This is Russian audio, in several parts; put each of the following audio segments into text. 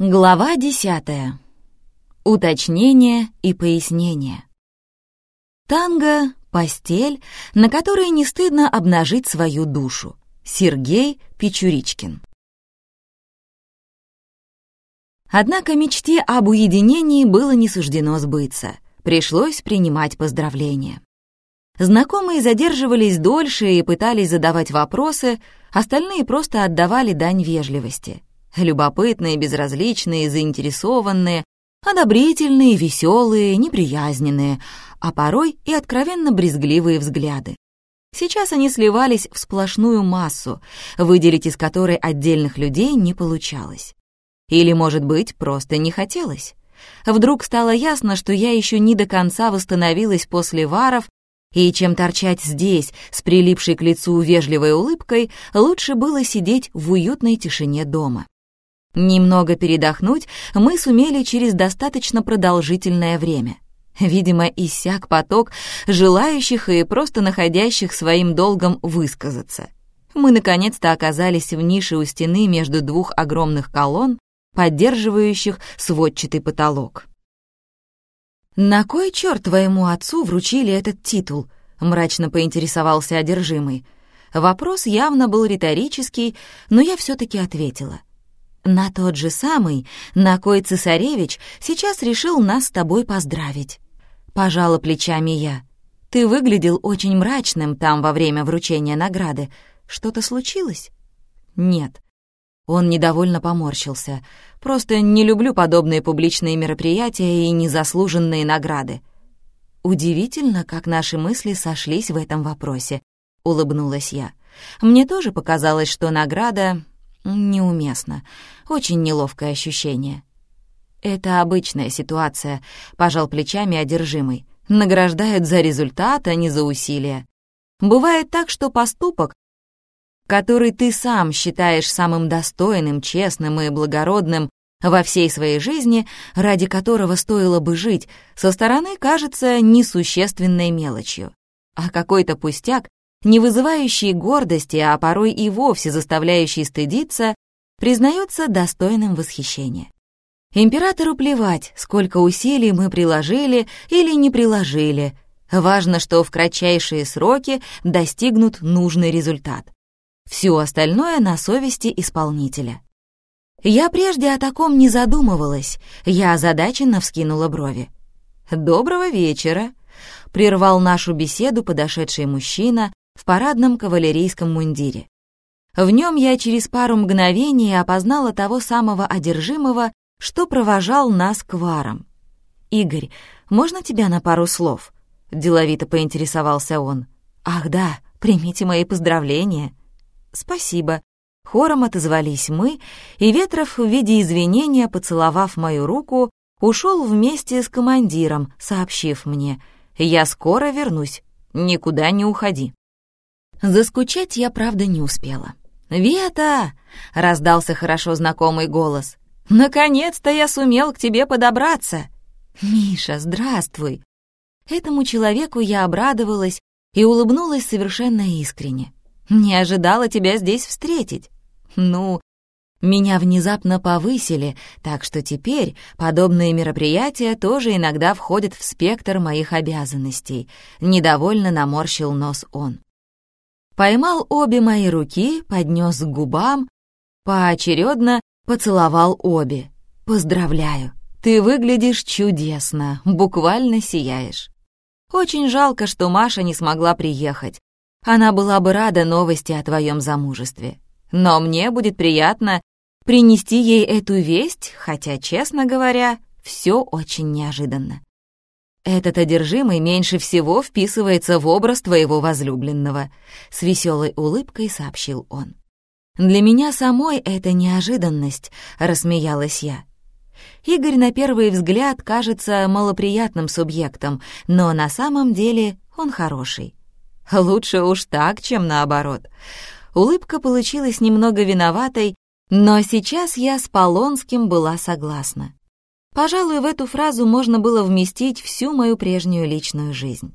Глава десятая. Уточнение и пояснение. Танго — постель, на которой не стыдно обнажить свою душу. Сергей Печуричкин. Однако мечте об уединении было не суждено сбыться. Пришлось принимать поздравления. Знакомые задерживались дольше и пытались задавать вопросы, остальные просто отдавали дань вежливости — Любопытные, безразличные, заинтересованные, одобрительные, веселые, неприязненные, а порой и откровенно брезгливые взгляды. Сейчас они сливались в сплошную массу, выделить из которой отдельных людей не получалось. Или, может быть, просто не хотелось. Вдруг стало ясно, что я еще не до конца восстановилась после варов, и чем торчать здесь, с прилипшей к лицу вежливой улыбкой, лучше было сидеть в уютной тишине дома. Немного передохнуть мы сумели через достаточно продолжительное время. Видимо, иссяк поток желающих и просто находящих своим долгом высказаться. Мы наконец-то оказались в нише у стены между двух огромных колонн, поддерживающих сводчатый потолок. «На кой черт твоему отцу вручили этот титул?» — мрачно поинтересовался одержимый. Вопрос явно был риторический, но я все-таки ответила. На тот же самый, на кой цесаревич сейчас решил нас с тобой поздравить. Пожала плечами я. Ты выглядел очень мрачным там во время вручения награды. Что-то случилось? Нет. Он недовольно поморщился. Просто не люблю подобные публичные мероприятия и незаслуженные награды. Удивительно, как наши мысли сошлись в этом вопросе, улыбнулась я. Мне тоже показалось, что награда Неуместно. Очень неловкое ощущение. «Это обычная ситуация», — пожал плечами одержимый. «Награждают за результат, а не за усилия. Бывает так, что поступок, который ты сам считаешь самым достойным, честным и благородным во всей своей жизни, ради которого стоило бы жить, со стороны кажется несущественной мелочью. А какой-то пустяк не вызывающий гордости, а порой и вовсе заставляющий стыдиться, признается достойным восхищения. Императору плевать, сколько усилий мы приложили или не приложили. Важно, что в кратчайшие сроки достигнут нужный результат. Все остальное на совести исполнителя. Я прежде о таком не задумывалась, я озадаченно вскинула брови. «Доброго вечера», — прервал нашу беседу подошедший мужчина в парадном кавалерийском мундире. В нем я через пару мгновений опознала того самого одержимого, что провожал нас к варам. «Игорь, можно тебя на пару слов?» — деловито поинтересовался он. «Ах да, примите мои поздравления». «Спасибо». Хором отозвались мы, и Ветров в виде извинения, поцеловав мою руку, ушел вместе с командиром, сообщив мне, «Я скоро вернусь, никуда не уходи». Заскучать я, правда, не успела. «Вета!» — раздался хорошо знакомый голос. «Наконец-то я сумел к тебе подобраться!» «Миша, здравствуй!» Этому человеку я обрадовалась и улыбнулась совершенно искренне. «Не ожидала тебя здесь встретить!» «Ну, меня внезапно повысили, так что теперь подобные мероприятия тоже иногда входят в спектр моих обязанностей», — недовольно наморщил нос он поймал обе мои руки, поднес к губам, поочередно поцеловал обе. «Поздравляю, ты выглядишь чудесно, буквально сияешь. Очень жалко, что Маша не смогла приехать. Она была бы рада новости о твоем замужестве. Но мне будет приятно принести ей эту весть, хотя, честно говоря, все очень неожиданно. «Этот одержимый меньше всего вписывается в образ твоего возлюбленного», — с веселой улыбкой сообщил он. «Для меня самой это неожиданность», — рассмеялась я. Игорь на первый взгляд кажется малоприятным субъектом, но на самом деле он хороший. Лучше уж так, чем наоборот. Улыбка получилась немного виноватой, но сейчас я с Полонским была согласна. Пожалуй, в эту фразу можно было вместить всю мою прежнюю личную жизнь.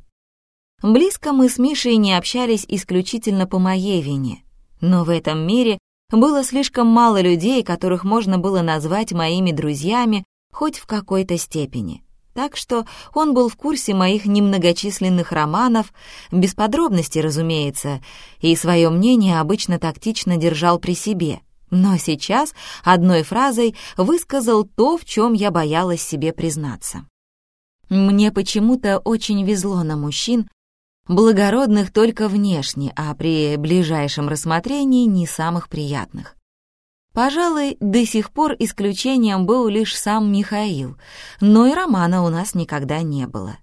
Близко мы с Мишей не общались исключительно по моей вине, но в этом мире Было слишком мало людей, которых можно было назвать моими друзьями хоть в какой-то степени. Так что он был в курсе моих немногочисленных романов, без подробностей, разумеется, и свое мнение обычно тактично держал при себе. Но сейчас одной фразой высказал то, в чем я боялась себе признаться. Мне почему-то очень везло на мужчин, благородных только внешне, а при ближайшем рассмотрении не самых приятных. Пожалуй, до сих пор исключением был лишь сам Михаил, но и романа у нас никогда не было.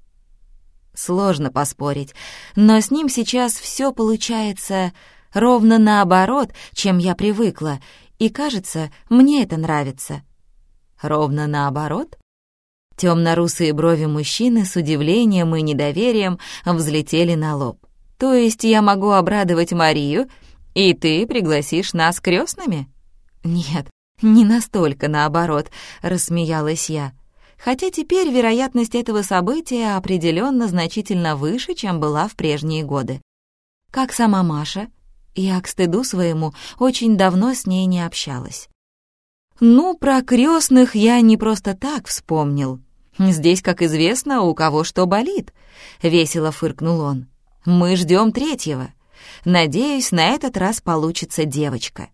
Сложно поспорить, но с ним сейчас все получается ровно наоборот, чем я привыкла, и, кажется, мне это нравится. Ровно наоборот? Темно-русые брови мужчины с удивлением и недоверием взлетели на лоб. «То есть я могу обрадовать Марию, и ты пригласишь нас крестными?» «Нет, не настолько наоборот», — рассмеялась я. Хотя теперь вероятность этого события определенно значительно выше, чем была в прежние годы. Как сама Маша? Я, к стыду своему, очень давно с ней не общалась. «Ну, про крестных я не просто так вспомнил. Здесь, как известно, у кого что болит», — весело фыркнул он. «Мы ждем третьего. Надеюсь, на этот раз получится девочка».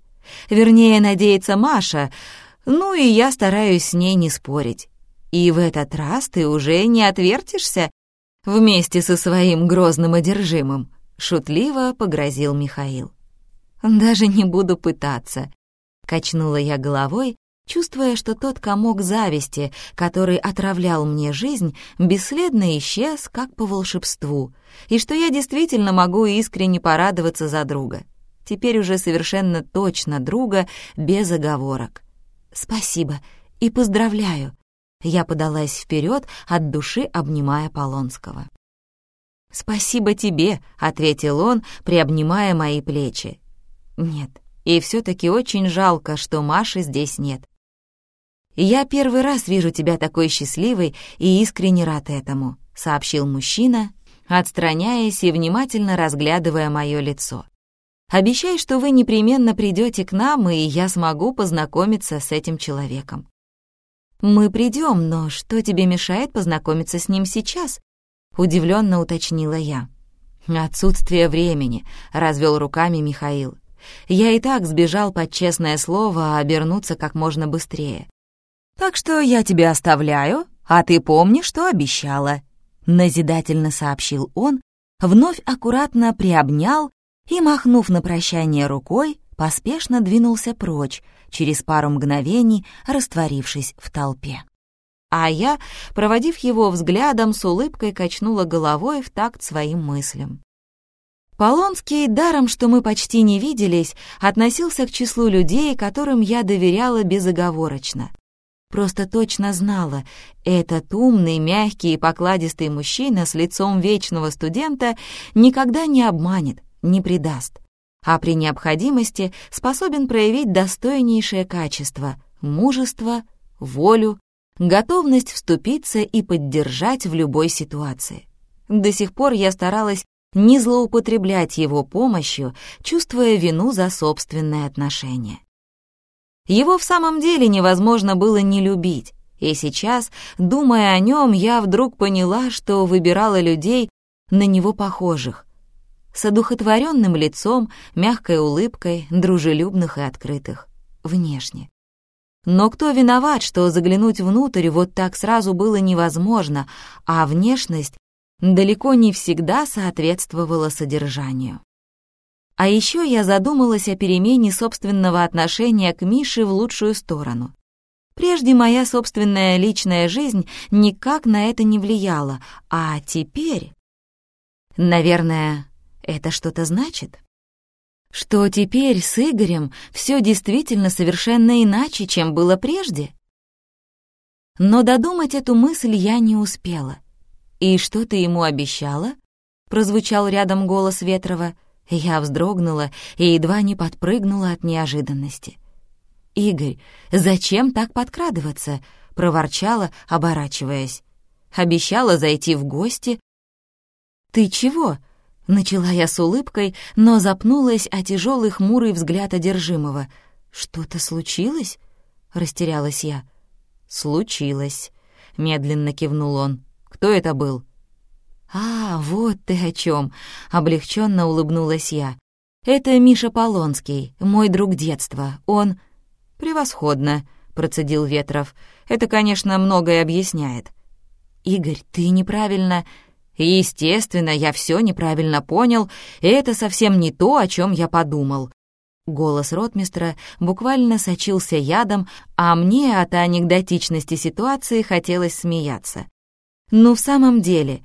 Вернее, надеется Маша, ну и я стараюсь с ней не спорить. И в этот раз ты уже не отвертишься вместе со своим грозным одержимым, шутливо погрозил Михаил. Даже не буду пытаться, качнула я головой, чувствуя, что тот комок зависти, который отравлял мне жизнь, бесследно исчез, как по волшебству, и что я действительно могу искренне порадоваться за друга теперь уже совершенно точно друга, без оговорок. «Спасибо и поздравляю!» Я подалась вперед, от души обнимая Полонского. «Спасибо тебе», — ответил он, приобнимая мои плечи. «Нет, и все-таки очень жалко, что Маши здесь нет. Я первый раз вижу тебя такой счастливой и искренне рад этому», — сообщил мужчина, отстраняясь и внимательно разглядывая мое лицо. Обещай, что вы непременно придете к нам, и я смогу познакомиться с этим человеком». «Мы придем, но что тебе мешает познакомиться с ним сейчас?» — удивленно уточнила я. «Отсутствие времени», — развел руками Михаил. «Я и так сбежал под честное слово обернуться как можно быстрее. Так что я тебя оставляю, а ты помни, что обещала», — назидательно сообщил он, вновь аккуратно приобнял и, махнув на прощание рукой, поспешно двинулся прочь, через пару мгновений растворившись в толпе. А я, проводив его взглядом, с улыбкой качнула головой в такт своим мыслям. Полонский, даром, что мы почти не виделись, относился к числу людей, которым я доверяла безоговорочно. Просто точно знала, этот умный, мягкий и покладистый мужчина с лицом вечного студента никогда не обманет, не предаст, а при необходимости способен проявить достойнейшее качество — мужество, волю, готовность вступиться и поддержать в любой ситуации. До сих пор я старалась не злоупотреблять его помощью, чувствуя вину за собственное отношение. Его в самом деле невозможно было не любить, и сейчас, думая о нем, я вдруг поняла, что выбирала людей на него похожих, с одухотворенным лицом, мягкой улыбкой, дружелюбных и открытых. Внешне. Но кто виноват, что заглянуть внутрь вот так сразу было невозможно, а внешность далеко не всегда соответствовала содержанию. А еще я задумалась о перемене собственного отношения к Мише в лучшую сторону. Прежде моя собственная личная жизнь никак на это не влияла, а теперь... Наверное, это что-то значит? Что теперь с Игорем все действительно совершенно иначе, чем было прежде? Но додумать эту мысль я не успела. «И что ты ему обещала?» — прозвучал рядом голос Ветрова. Я вздрогнула и едва не подпрыгнула от неожиданности. «Игорь, зачем так подкрадываться?» — проворчала, оборачиваясь. «Обещала зайти в гости». «Ты чего?» Начала я с улыбкой, но запнулась о тяжелый хмурый взгляд одержимого. «Что-то случилось?» — растерялась я. «Случилось», — медленно кивнул он. «Кто это был?» «А, вот ты о чем!» — облегченно улыбнулась я. «Это Миша Полонский, мой друг детства. Он...» «Превосходно», — процедил Ветров. «Это, конечно, многое объясняет». «Игорь, ты неправильно...» «Естественно, я все неправильно понял, и это совсем не то, о чем я подумал». Голос ротмистра буквально сочился ядом, а мне от анекдотичности ситуации хотелось смеяться. «Ну, в самом деле,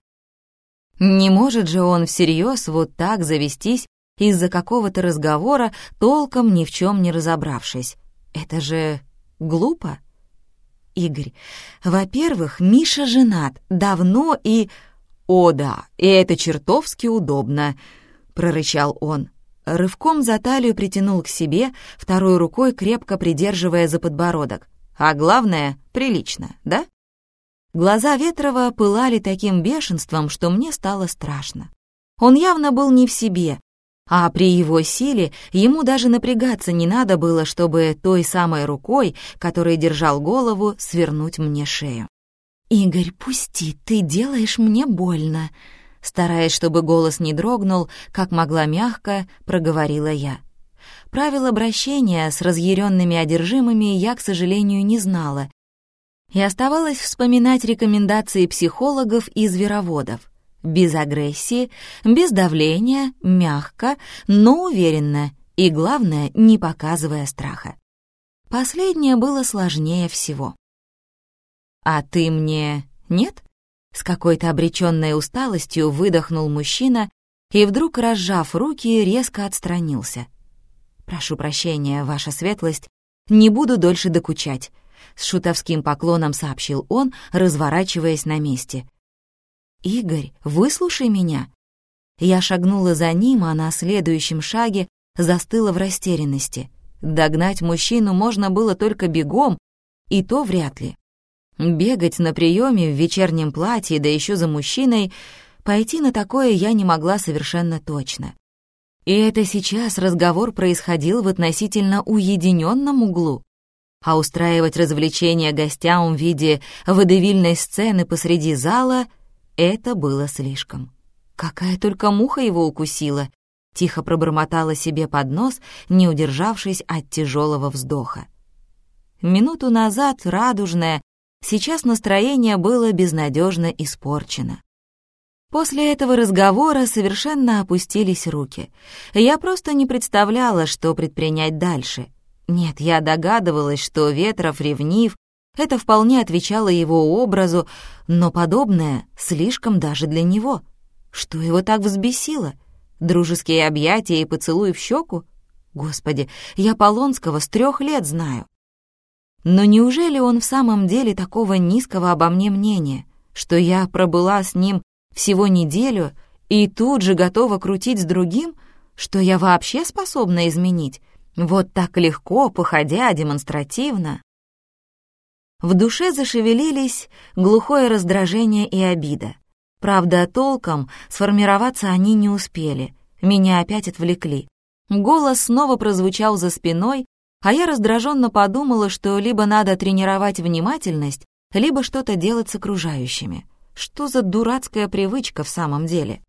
не может же он всерьез вот так завестись из-за какого-то разговора, толком ни в чем не разобравшись. Это же глупо. Игорь, во-первых, Миша женат, давно и... «О да, и это чертовски удобно», — прорычал он. Рывком за талию притянул к себе, второй рукой крепко придерживая за подбородок. «А главное, прилично, да?» Глаза Ветрова пылали таким бешенством, что мне стало страшно. Он явно был не в себе, а при его силе ему даже напрягаться не надо было, чтобы той самой рукой, которой держал голову, свернуть мне шею. «Игорь, пусти, ты делаешь мне больно», стараясь, чтобы голос не дрогнул, как могла мягко, проговорила я. Правил обращения с разъяренными одержимыми я, к сожалению, не знала и оставалось вспоминать рекомендации психологов и звероводов. Без агрессии, без давления, мягко, но уверенно и, главное, не показывая страха. Последнее было сложнее всего. «А ты мне нет?» С какой-то обреченной усталостью выдохнул мужчина и вдруг, разжав руки, резко отстранился. «Прошу прощения, ваша светлость, не буду дольше докучать. — с шутовским поклоном сообщил он, разворачиваясь на месте. «Игорь, выслушай меня». Я шагнула за ним, а на следующем шаге застыла в растерянности. Догнать мужчину можно было только бегом, и то вряд ли. Бегать на приеме в вечернем платье, да еще за мужчиной, пойти на такое я не могла совершенно точно. И это сейчас разговор происходил в относительно уединенном углу а устраивать развлечения гостям в виде водевильной сцены посреди зала — это было слишком. Какая только муха его укусила, тихо пробормотала себе под нос, не удержавшись от тяжелого вздоха. Минуту назад радужное, сейчас настроение было безнадежно испорчено. После этого разговора совершенно опустились руки. Я просто не представляла, что предпринять дальше — нет, я догадывалась, что Ветров ревнив, это вполне отвечало его образу, но подобное слишком даже для него. Что его так взбесило? Дружеские объятия и поцелуй в щеку? Господи, я Полонского с трех лет знаю. Но неужели он в самом деле такого низкого обо мне мнения, что я пробыла с ним всего неделю и тут же готова крутить с другим, что я вообще способна изменить, вот так легко, походя демонстративно. В душе зашевелились глухое раздражение и обида. Правда, толком сформироваться они не успели. Меня опять отвлекли. Голос снова прозвучал за спиной, а я раздраженно подумала, что либо надо тренировать внимательность, либо что-то делать с окружающими. Что за дурацкая привычка в самом деле?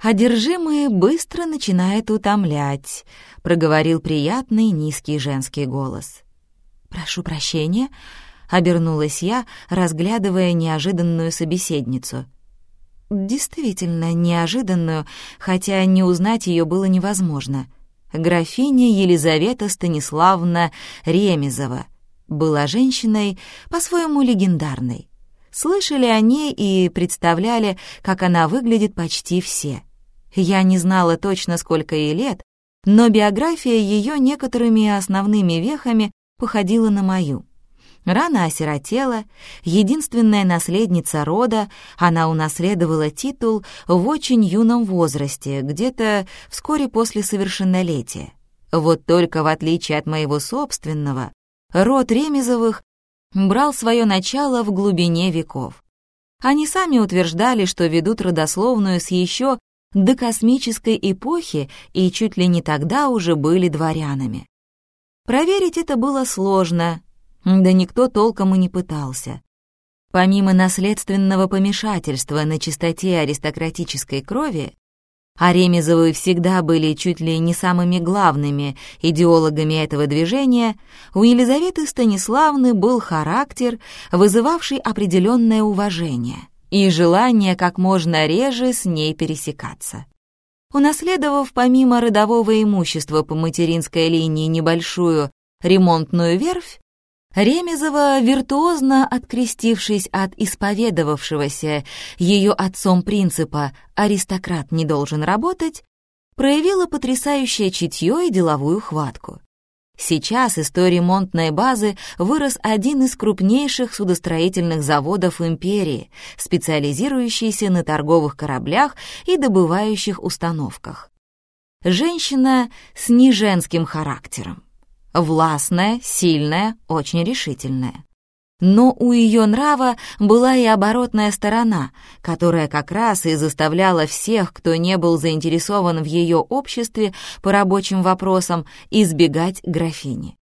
«Одержимые быстро начинает утомлять», — проговорил приятный низкий женский голос. «Прошу прощения», — обернулась я, разглядывая неожиданную собеседницу. Действительно неожиданную, хотя не узнать ее было невозможно. Графиня Елизавета Станиславна Ремезова была женщиной по-своему легендарной. Слышали о ней и представляли, как она выглядит почти все. Я не знала точно, сколько ей лет, но биография ее некоторыми основными вехами походила на мою. Рано осиротела, единственная наследница рода, она унаследовала титул в очень юном возрасте, где-то вскоре после совершеннолетия. Вот только в отличие от моего собственного, род Ремезовых брал свое начало в глубине веков. Они сами утверждали, что ведут родословную с еще до космической эпохи и чуть ли не тогда уже были дворянами. Проверить это было сложно, да никто толком и не пытался. Помимо наследственного помешательства на чистоте аристократической крови, а Ремезовы всегда были чуть ли не самыми главными идеологами этого движения, у Елизаветы Станиславны был характер, вызывавший определенное уважение и желание как можно реже с ней пересекаться. Унаследовав помимо родового имущества по материнской линии небольшую ремонтную верфь, Ремезова, виртуозно открестившись от исповедовавшегося ее отцом принципа «аристократ не должен работать», проявила потрясающее чутье и деловую хватку. Сейчас из той ремонтной базы вырос один из крупнейших судостроительных заводов империи, специализирующийся на торговых кораблях и добывающих установках. Женщина с неженским характером. Властная, сильная, очень решительная. Но у ее нрава была и оборотная сторона, которая как раз и заставляла всех, кто не был заинтересован в ее обществе по рабочим вопросам, избегать графини.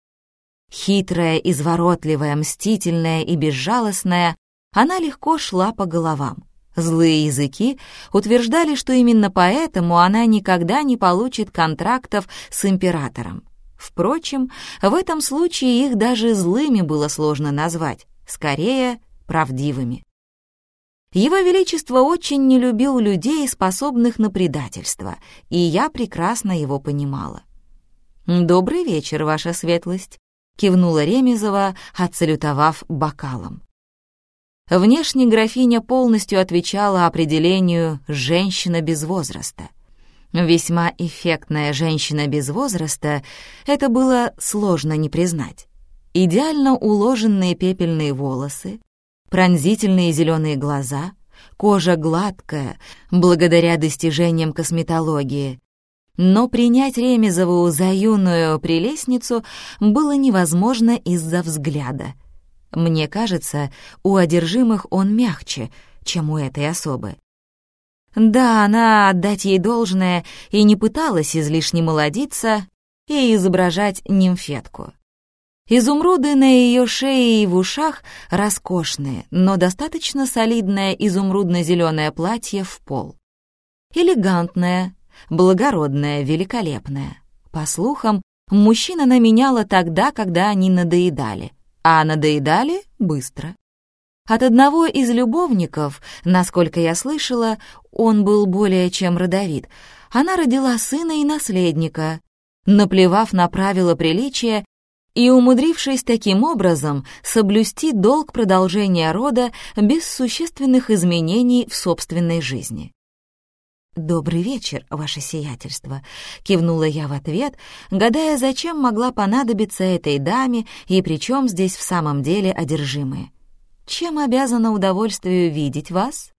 Хитрая, изворотливая, мстительная и безжалостная, она легко шла по головам. Злые языки утверждали, что именно поэтому она никогда не получит контрактов с императором. Впрочем, в этом случае их даже злыми было сложно назвать, скорее, правдивыми. Его Величество очень не любил людей, способных на предательство, и я прекрасно его понимала. «Добрый вечер, ваша светлость», — кивнула Ремезова, отсалютовав бокалом. Внешне графиня полностью отвечала определению «женщина без возраста». Весьма эффектная женщина без возраста, это было сложно не признать. Идеально уложенные пепельные волосы, пронзительные зеленые глаза, кожа гладкая, благодаря достижениям косметологии. Но принять Ремезову за юную прелестницу было невозможно из-за взгляда. Мне кажется, у одержимых он мягче, чем у этой особы. Да, она, отдать ей должное, и не пыталась излишне молодиться и изображать нимфетку. Изумруды на ее шее и в ушах роскошные, но достаточно солидное изумрудно-зеленое платье в пол. Элегантное, благородное, великолепное. По слухам, мужчин она меняла тогда, когда они надоедали, а надоедали быстро. От одного из любовников, насколько я слышала, он был более чем родовит, она родила сына и наследника, наплевав на правила приличия и умудрившись таким образом соблюсти долг продолжения рода без существенных изменений в собственной жизни. «Добрый вечер, ваше сиятельство», — кивнула я в ответ, гадая, зачем могла понадобиться этой даме и причем здесь в самом деле одержимые. Чем обязана удовольствию видеть вас?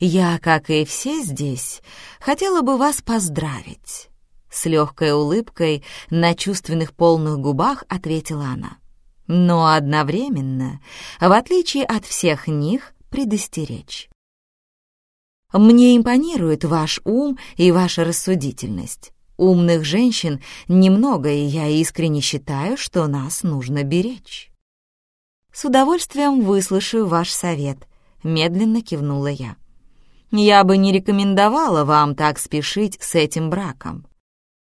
Я, как и все здесь, хотела бы вас поздравить. С легкой улыбкой на чувственных полных губах ответила она. Но одновременно, в отличие от всех них, предостеречь. Мне импонирует ваш ум и ваша рассудительность. Умных женщин немного, и я искренне считаю, что нас нужно беречь. «С удовольствием выслушаю ваш совет», — медленно кивнула я. «Я бы не рекомендовала вам так спешить с этим браком».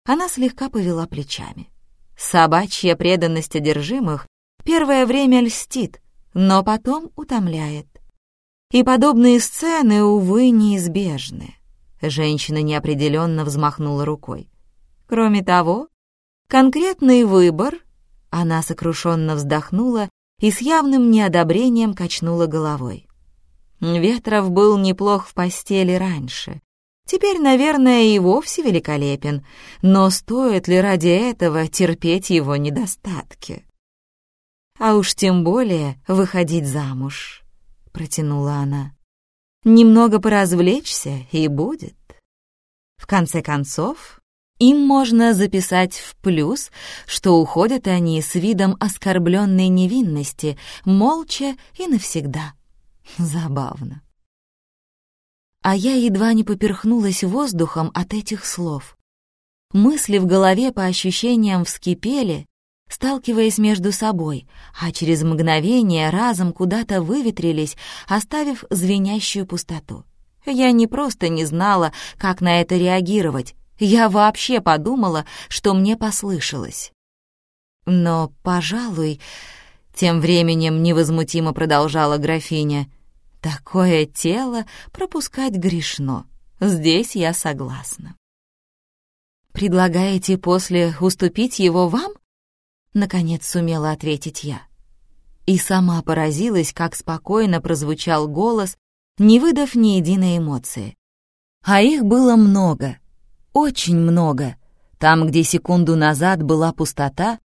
Она слегка повела плечами. Собачья преданность одержимых первое время льстит, но потом утомляет. И подобные сцены, увы, неизбежны. Женщина неопределенно взмахнула рукой. Кроме того, конкретный выбор, она сокрушенно вздохнула и с явным неодобрением качнула головой. Ветров был неплох в постели раньше. Теперь, наверное, и вовсе великолепен, но стоит ли ради этого терпеть его недостатки? А уж тем более выходить замуж, протянула она. Немного поразвлечься и будет. В конце концов, им можно записать в плюс, что уходят они с видом оскорбленной невинности, молча и навсегда. Забавно. А я едва не поперхнулась воздухом от этих слов. Мысли в голове по ощущениям вскипели, сталкиваясь между собой, а через мгновение разом куда-то выветрились, оставив звенящую пустоту. Я не просто не знала, как на это реагировать, я вообще подумала, что мне послышалось. Но, пожалуй, тем временем невозмутимо продолжала графиня, такое тело пропускать грешно. Здесь я согласна. «Предлагаете после уступить его вам?» Наконец сумела ответить я. И сама поразилась, как спокойно прозвучал голос, не выдав ни единой эмоции. А их было много, очень много. Там, где секунду назад была пустота,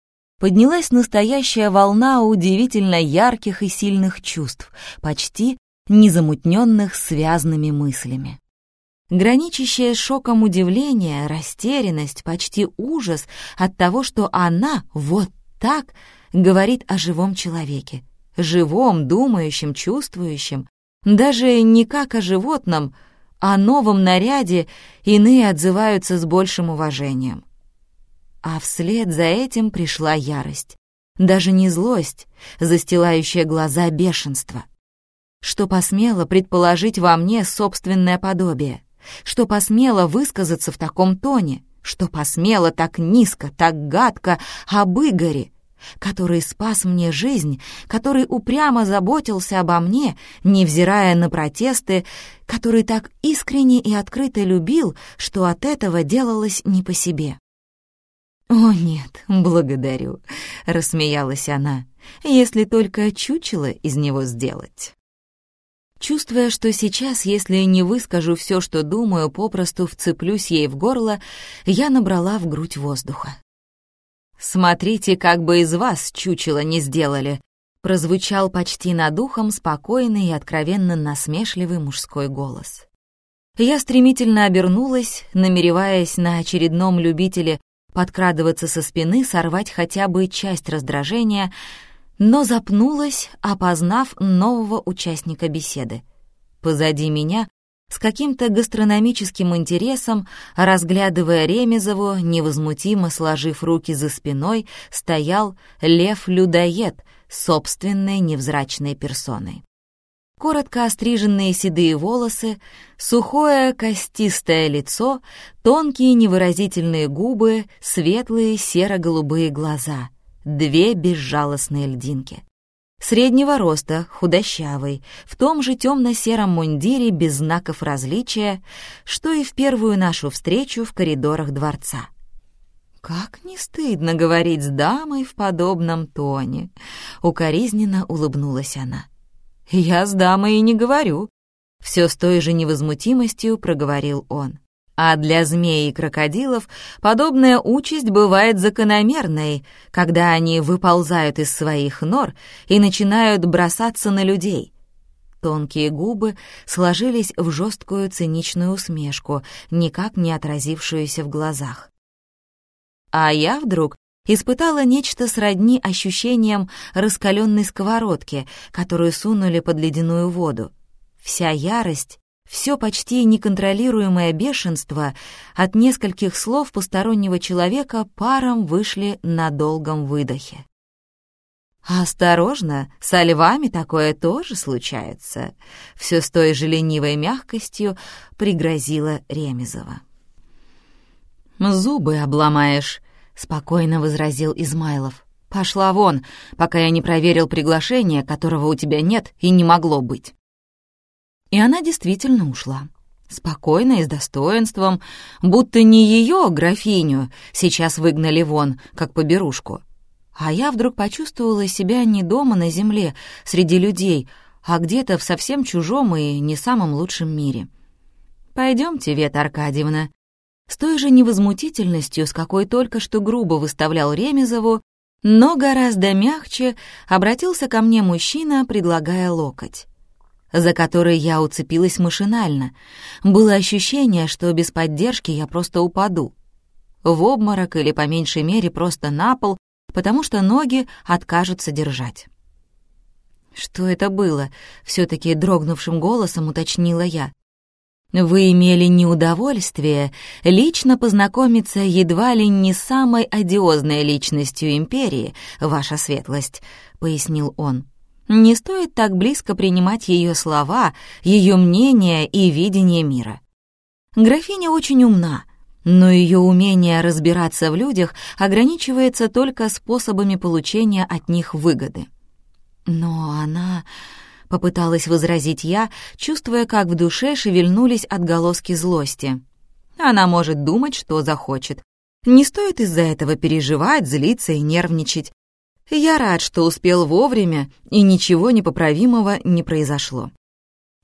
поднялась настоящая волна удивительно ярких и сильных чувств, почти незамутненных связанными мыслями. Граничащее шоком удивление, растерянность, почти ужас от того, что она вот так говорит о живом человеке. Живом, думающем, чувствующем. Даже не как о животном, о новом наряде иные отзываются с большим уважением. А вслед за этим пришла ярость. Даже не злость, застилающая глаза бешенства. Что посмело предположить во мне собственное подобие — что посмела высказаться в таком тоне, что посмела так низко, так гадко об Игоре, который спас мне жизнь, который упрямо заботился обо мне, невзирая на протесты, который так искренне и открыто любил, что от этого делалось не по себе. «О нет, благодарю», — рассмеялась она, — «если только чучело из него сделать». Чувствуя, что сейчас, если не выскажу все, что думаю, попросту вцеплюсь ей в горло, я набрала в грудь воздуха. «Смотрите, как бы из вас чучело не сделали», прозвучал почти над ухом спокойный и откровенно насмешливый мужской голос. Я стремительно обернулась, намереваясь на очередном любителе подкрадываться со спины, сорвать хотя бы часть раздражения, но запнулась, опознав нового участника беседы. Позади меня, с каким-то гастрономическим интересом, разглядывая Ремезову, невозмутимо сложив руки за спиной, стоял лев-людоед собственной невзрачной персоной. Коротко остриженные седые волосы, сухое костистое лицо, тонкие невыразительные губы, светлые серо-голубые глаза — две безжалостные льдинки. Среднего роста, худощавый, в том же темно-сером мундире без знаков различия, что и в первую нашу встречу в коридорах дворца. «Как не стыдно говорить с дамой в подобном тоне!» — укоризненно улыбнулась она. «Я с дамой и не говорю», — все с той же невозмутимостью проговорил он. А для змей и крокодилов подобная участь бывает закономерной, когда они выползают из своих нор и начинают бросаться на людей. Тонкие губы сложились в жесткую циничную усмешку, никак не отразившуюся в глазах. А я вдруг испытала нечто сродни ощущениям раскаленной сковородки, которую сунули под ледяную воду. Вся ярость все почти неконтролируемое бешенство от нескольких слов постороннего человека паром вышли на долгом выдохе. «Осторожно, со львами такое тоже случается», — все с той же ленивой мягкостью пригрозила Ремезова. «Зубы обломаешь», — спокойно возразил Измайлов. «Пошла вон, пока я не проверил приглашение, которого у тебя нет и не могло быть». И она действительно ушла. Спокойно и с достоинством, будто не ее, графиню, сейчас выгнали вон, как поберушку. А я вдруг почувствовала себя не дома на земле, среди людей, а где-то в совсем чужом и не самом лучшем мире. «Пойдемте, Вета Аркадьевна». С той же невозмутительностью, с какой только что грубо выставлял Ремезову, но гораздо мягче обратился ко мне мужчина, предлагая локоть за который я уцепилась машинально. Было ощущение, что без поддержки я просто упаду. В обморок или, по меньшей мере, просто на пол, потому что ноги откажутся держать. «Что это было?» — все-таки дрогнувшим голосом уточнила я. Вы имели неудовольствие лично познакомиться едва ли не самой одиозной личностью империи, ваша светлость», — пояснил он. «Не стоит так близко принимать ее слова, ее мнение и видение мира. Графиня очень умна, но ее умение разбираться в людях ограничивается только способами получения от них выгоды. Но она — попыталась возразить я, чувствуя, как в душе шевельнулись отголоски злости. Она может думать, что захочет. Не стоит из-за этого переживать, злиться и нервничать. Я рад, что успел вовремя, и ничего непоправимого не произошло.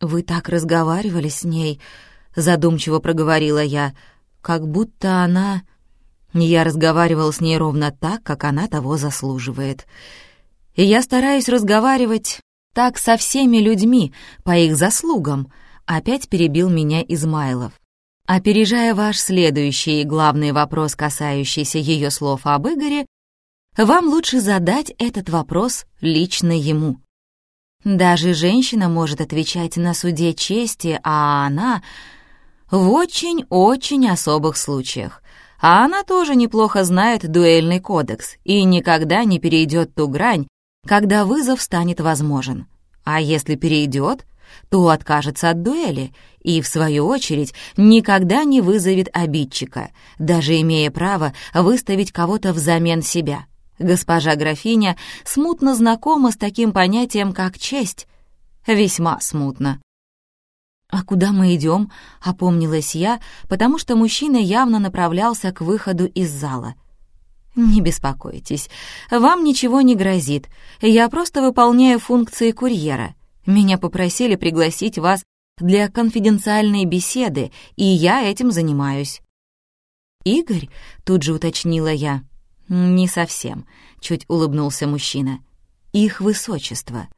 «Вы так разговаривали с ней», — задумчиво проговорила я, «как будто она...» Я разговаривал с ней ровно так, как она того заслуживает. И я стараюсь разговаривать так со всеми людьми, по их заслугам», — опять перебил меня Измайлов. Опережая ваш следующий главный вопрос, касающийся ее слов об Игоре, вам лучше задать этот вопрос лично ему. Даже женщина может отвечать на суде чести, а она в очень-очень особых случаях. А она тоже неплохо знает дуэльный кодекс и никогда не перейдет ту грань, когда вызов станет возможен. А если перейдет, то откажется от дуэли и, в свою очередь, никогда не вызовет обидчика, даже имея право выставить кого-то взамен себя. Госпожа графиня смутно знакома с таким понятием, как честь. Весьма смутно. «А куда мы идем?» — опомнилась я, потому что мужчина явно направлялся к выходу из зала — «Не беспокойтесь, вам ничего не грозит. Я просто выполняю функции курьера. Меня попросили пригласить вас для конфиденциальной беседы, и я этим занимаюсь». «Игорь?» — тут же уточнила я. «Не совсем», — чуть улыбнулся мужчина. «Их высочество».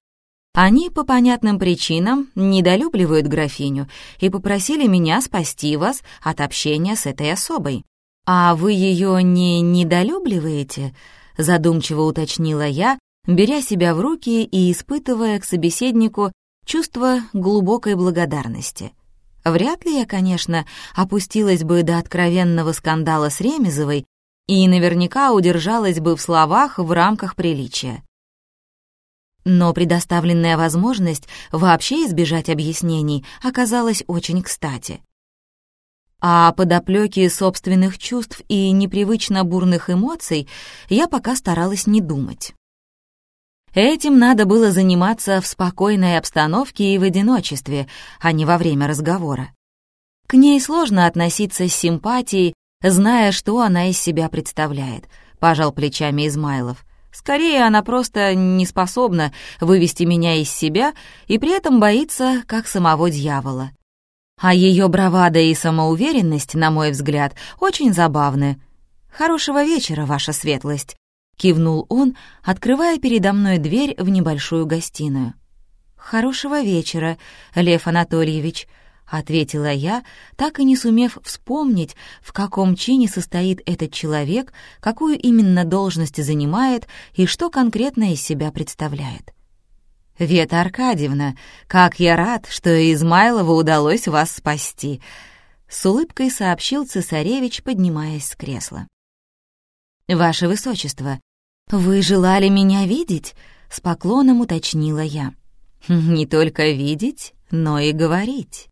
Они по понятным причинам недолюбливают графиню и попросили меня спасти вас от общения с этой особой. «А вы ее не недолюбливаете?» — задумчиво уточнила я, беря себя в руки и испытывая к собеседнику чувство глубокой благодарности. Вряд ли я, конечно, опустилась бы до откровенного скандала с Ремезовой и наверняка удержалась бы в словах в рамках приличия. Но предоставленная возможность вообще избежать объяснений оказалась очень кстати а подоплеки собственных чувств и непривычно бурных эмоций я пока старалась не думать. Этим надо было заниматься в спокойной обстановке и в одиночестве, а не во время разговора. К ней сложно относиться с симпатией, зная, что она из себя представляет, пожал плечами Измайлов. Скорее, она просто не способна вывести меня из себя и при этом боится, как самого дьявола. А ее бравада и самоуверенность, на мой взгляд, очень забавны. «Хорошего вечера, ваша светлость», — кивнул он, открывая передо мной дверь в небольшую гостиную. «Хорошего вечера, Лев Анатольевич», — ответила я, так и не сумев вспомнить, в каком чине состоит этот человек, какую именно должность занимает и что конкретно из себя представляет. «Вета Аркадьевна, как я рад, что Измайлову удалось вас спасти!» С улыбкой сообщил цесаревич, поднимаясь с кресла. «Ваше Высочество, вы желали меня видеть?» — с поклоном уточнила я. «Не только видеть, но и говорить.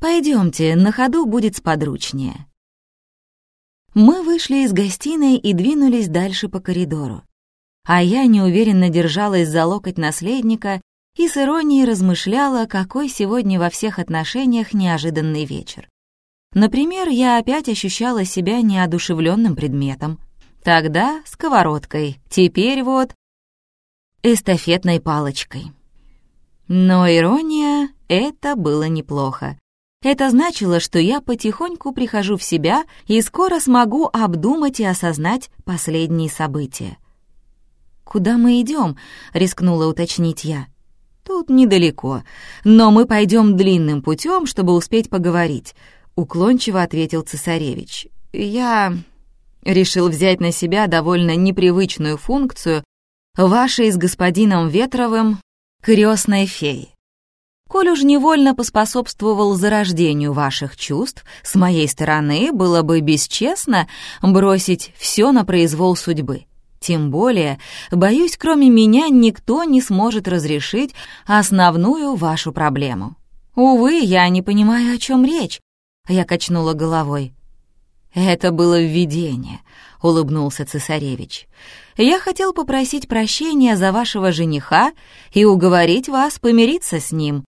Пойдемте, на ходу будет сподручнее». Мы вышли из гостиной и двинулись дальше по коридору а я неуверенно держалась за локоть наследника и с иронией размышляла, какой сегодня во всех отношениях неожиданный вечер. Например, я опять ощущала себя неодушевленным предметом. Тогда сковородкой, теперь вот эстафетной палочкой. Но ирония — это было неплохо. Это значило, что я потихоньку прихожу в себя и скоро смогу обдумать и осознать последние события. «Куда мы идем?» — рискнула уточнить я. «Тут недалеко, но мы пойдем длинным путем, чтобы успеть поговорить», — уклончиво ответил цесаревич. «Я...» решил взять на себя довольно непривычную функцию вашей с господином Ветровым крестной феи. Коль уж невольно поспособствовал зарождению ваших чувств, с моей стороны было бы бесчестно бросить все на произвол судьбы. Тем более, боюсь, кроме меня никто не сможет разрешить основную вашу проблему. Увы, я не понимаю, о чем речь. Я качнула головой. Это было введение, улыбнулся цесаревич. Я хотел попросить прощения за вашего жениха и уговорить вас помириться с ним.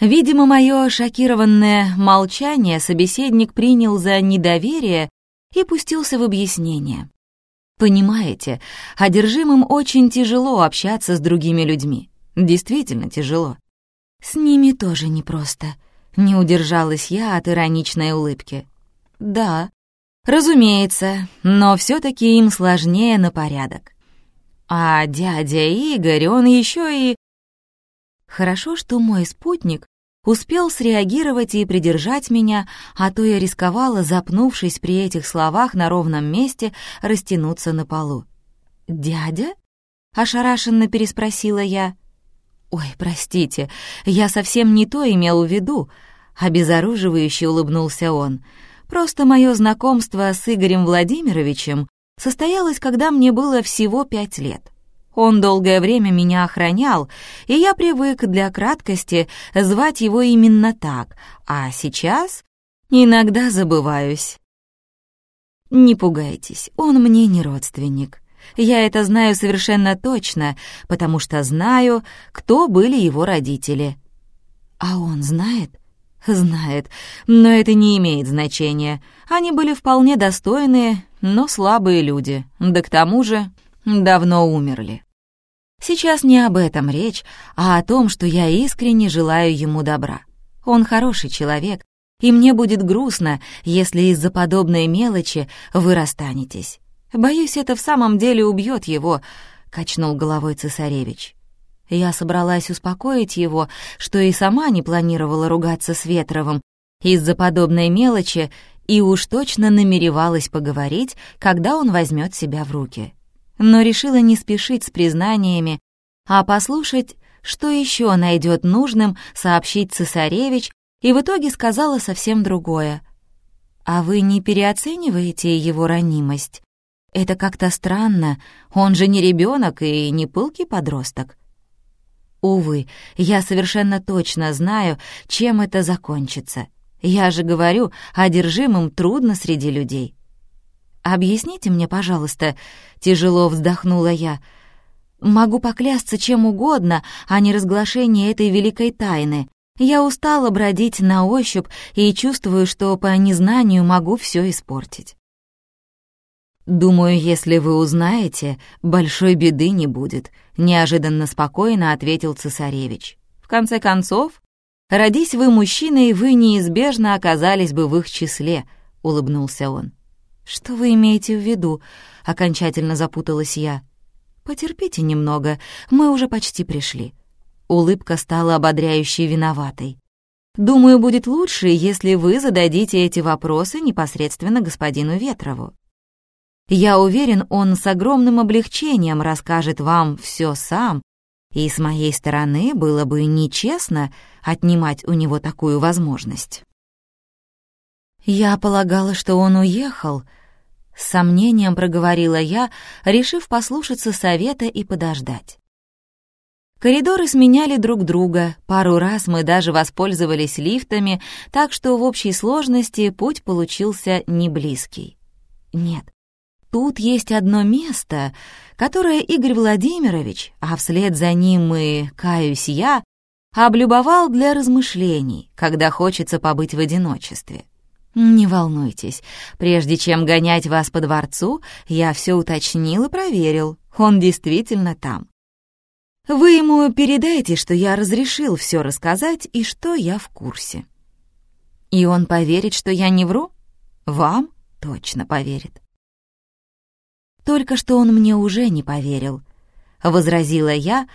Видимо, мое шокированное молчание собеседник принял за недоверие и пустился в объяснение. Понимаете, одержимым очень тяжело общаться с другими людьми. Действительно тяжело. С ними тоже непросто. Не удержалась я от ироничной улыбки. Да, разумеется, но все таки им сложнее на порядок. А дядя Игорь, он еще и... Хорошо, что мой спутник успел среагировать и придержать меня, а то я рисковала, запнувшись при этих словах на ровном месте, растянуться на полу. «Дядя?» — ошарашенно переспросила я. «Ой, простите, я совсем не то имел в виду», — обезоруживающе улыбнулся он. «Просто мое знакомство с Игорем Владимировичем состоялось, когда мне было всего пять лет. Он долгое время меня охранял, и я привык для краткости звать его именно так, а сейчас иногда забываюсь. Не пугайтесь, он мне не родственник. Я это знаю совершенно точно, потому что знаю, кто были его родители. А он знает? Знает, но это не имеет значения. Они были вполне достойные, но слабые люди, да к тому же давно умерли. Сейчас не об этом речь, а о том, что я искренне желаю ему добра. Он хороший человек, и мне будет грустно, если из-за подобной мелочи вы расстанетесь. Боюсь, это в самом деле убьет его», — качнул головой цесаревич. Я собралась успокоить его, что и сама не планировала ругаться с Ветровым из-за подобной мелочи и уж точно намеревалась поговорить, когда он возьмет себя в руки но решила не спешить с признаниями, а послушать, что еще найдет нужным сообщить цесаревич, и в итоге сказала совсем другое. «А вы не переоцениваете его ранимость? Это как-то странно, он же не ребенок и не пылкий подросток». Увы, я совершенно точно знаю, чем это закончится. Я же говорю, одержимым трудно среди людей. «Объясните мне, пожалуйста», — тяжело вздохнула я. «Могу поклясться чем угодно, а не разглашение этой великой тайны. Я устала бродить на ощупь и чувствую, что по незнанию могу все испортить». «Думаю, если вы узнаете, большой беды не будет», — неожиданно спокойно ответил цесаревич. «В конце концов, родись вы мужчиной, вы неизбежно оказались бы в их числе», — улыбнулся он. «Что вы имеете в виду?» — окончательно запуталась я. «Потерпите немного, мы уже почти пришли». Улыбка стала ободряющей виноватой. «Думаю, будет лучше, если вы зададите эти вопросы непосредственно господину Ветрову. Я уверен, он с огромным облегчением расскажет вам все сам, и с моей стороны было бы нечестно отнимать у него такую возможность». «Я полагала, что он уехал», с сомнением проговорила я, решив послушаться совета и подождать. Коридоры сменяли друг друга, пару раз мы даже воспользовались лифтами, так что в общей сложности путь получился не близкий. Нет, тут есть одно место, которое Игорь Владимирович, а вслед за ним и, каюсь я, облюбовал для размышлений, когда хочется побыть в одиночестве. «Не волнуйтесь, прежде чем гонять вас по дворцу, я все уточнил и проверил. Он действительно там. Вы ему передайте, что я разрешил все рассказать и что я в курсе. И он поверит, что я не вру? Вам точно поверит. Только что он мне уже не поверил, — возразила я,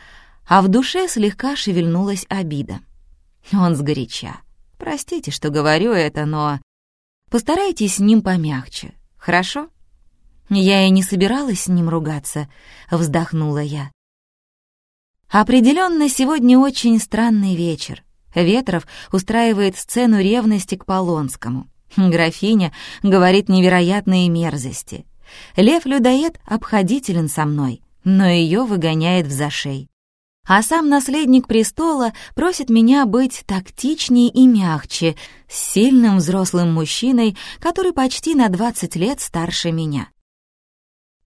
а в душе слегка шевельнулась обида. Он сгоряча. Простите, что говорю это, но Постарайтесь с ним помягче, хорошо?» «Я и не собиралась с ним ругаться», — вздохнула я. Определенно, сегодня очень странный вечер. Ветров устраивает сцену ревности к Полонскому. Графиня говорит невероятные мерзости. Лев-людоед обходителен со мной, но ее выгоняет в зашей. А сам наследник престола просит меня быть тактичнее и мягче с сильным взрослым мужчиной, который почти на 20 лет старше меня.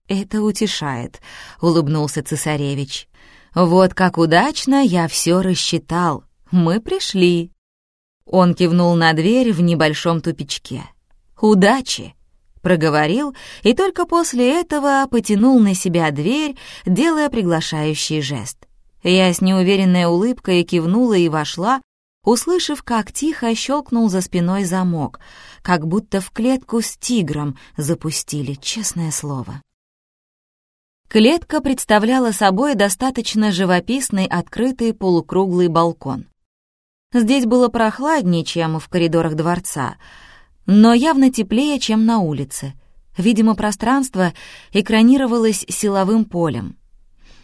«Это утешает», — улыбнулся цесаревич. «Вот как удачно я все рассчитал. Мы пришли». Он кивнул на дверь в небольшом тупичке. «Удачи!» — проговорил, и только после этого потянул на себя дверь, делая приглашающий жест. Я с неуверенной улыбкой кивнула и вошла, услышав, как тихо щелкнул за спиной замок, как будто в клетку с тигром запустили, честное слово. Клетка представляла собой достаточно живописный открытый полукруглый балкон. Здесь было прохладнее, чем в коридорах дворца, но явно теплее, чем на улице. Видимо, пространство экранировалось силовым полем.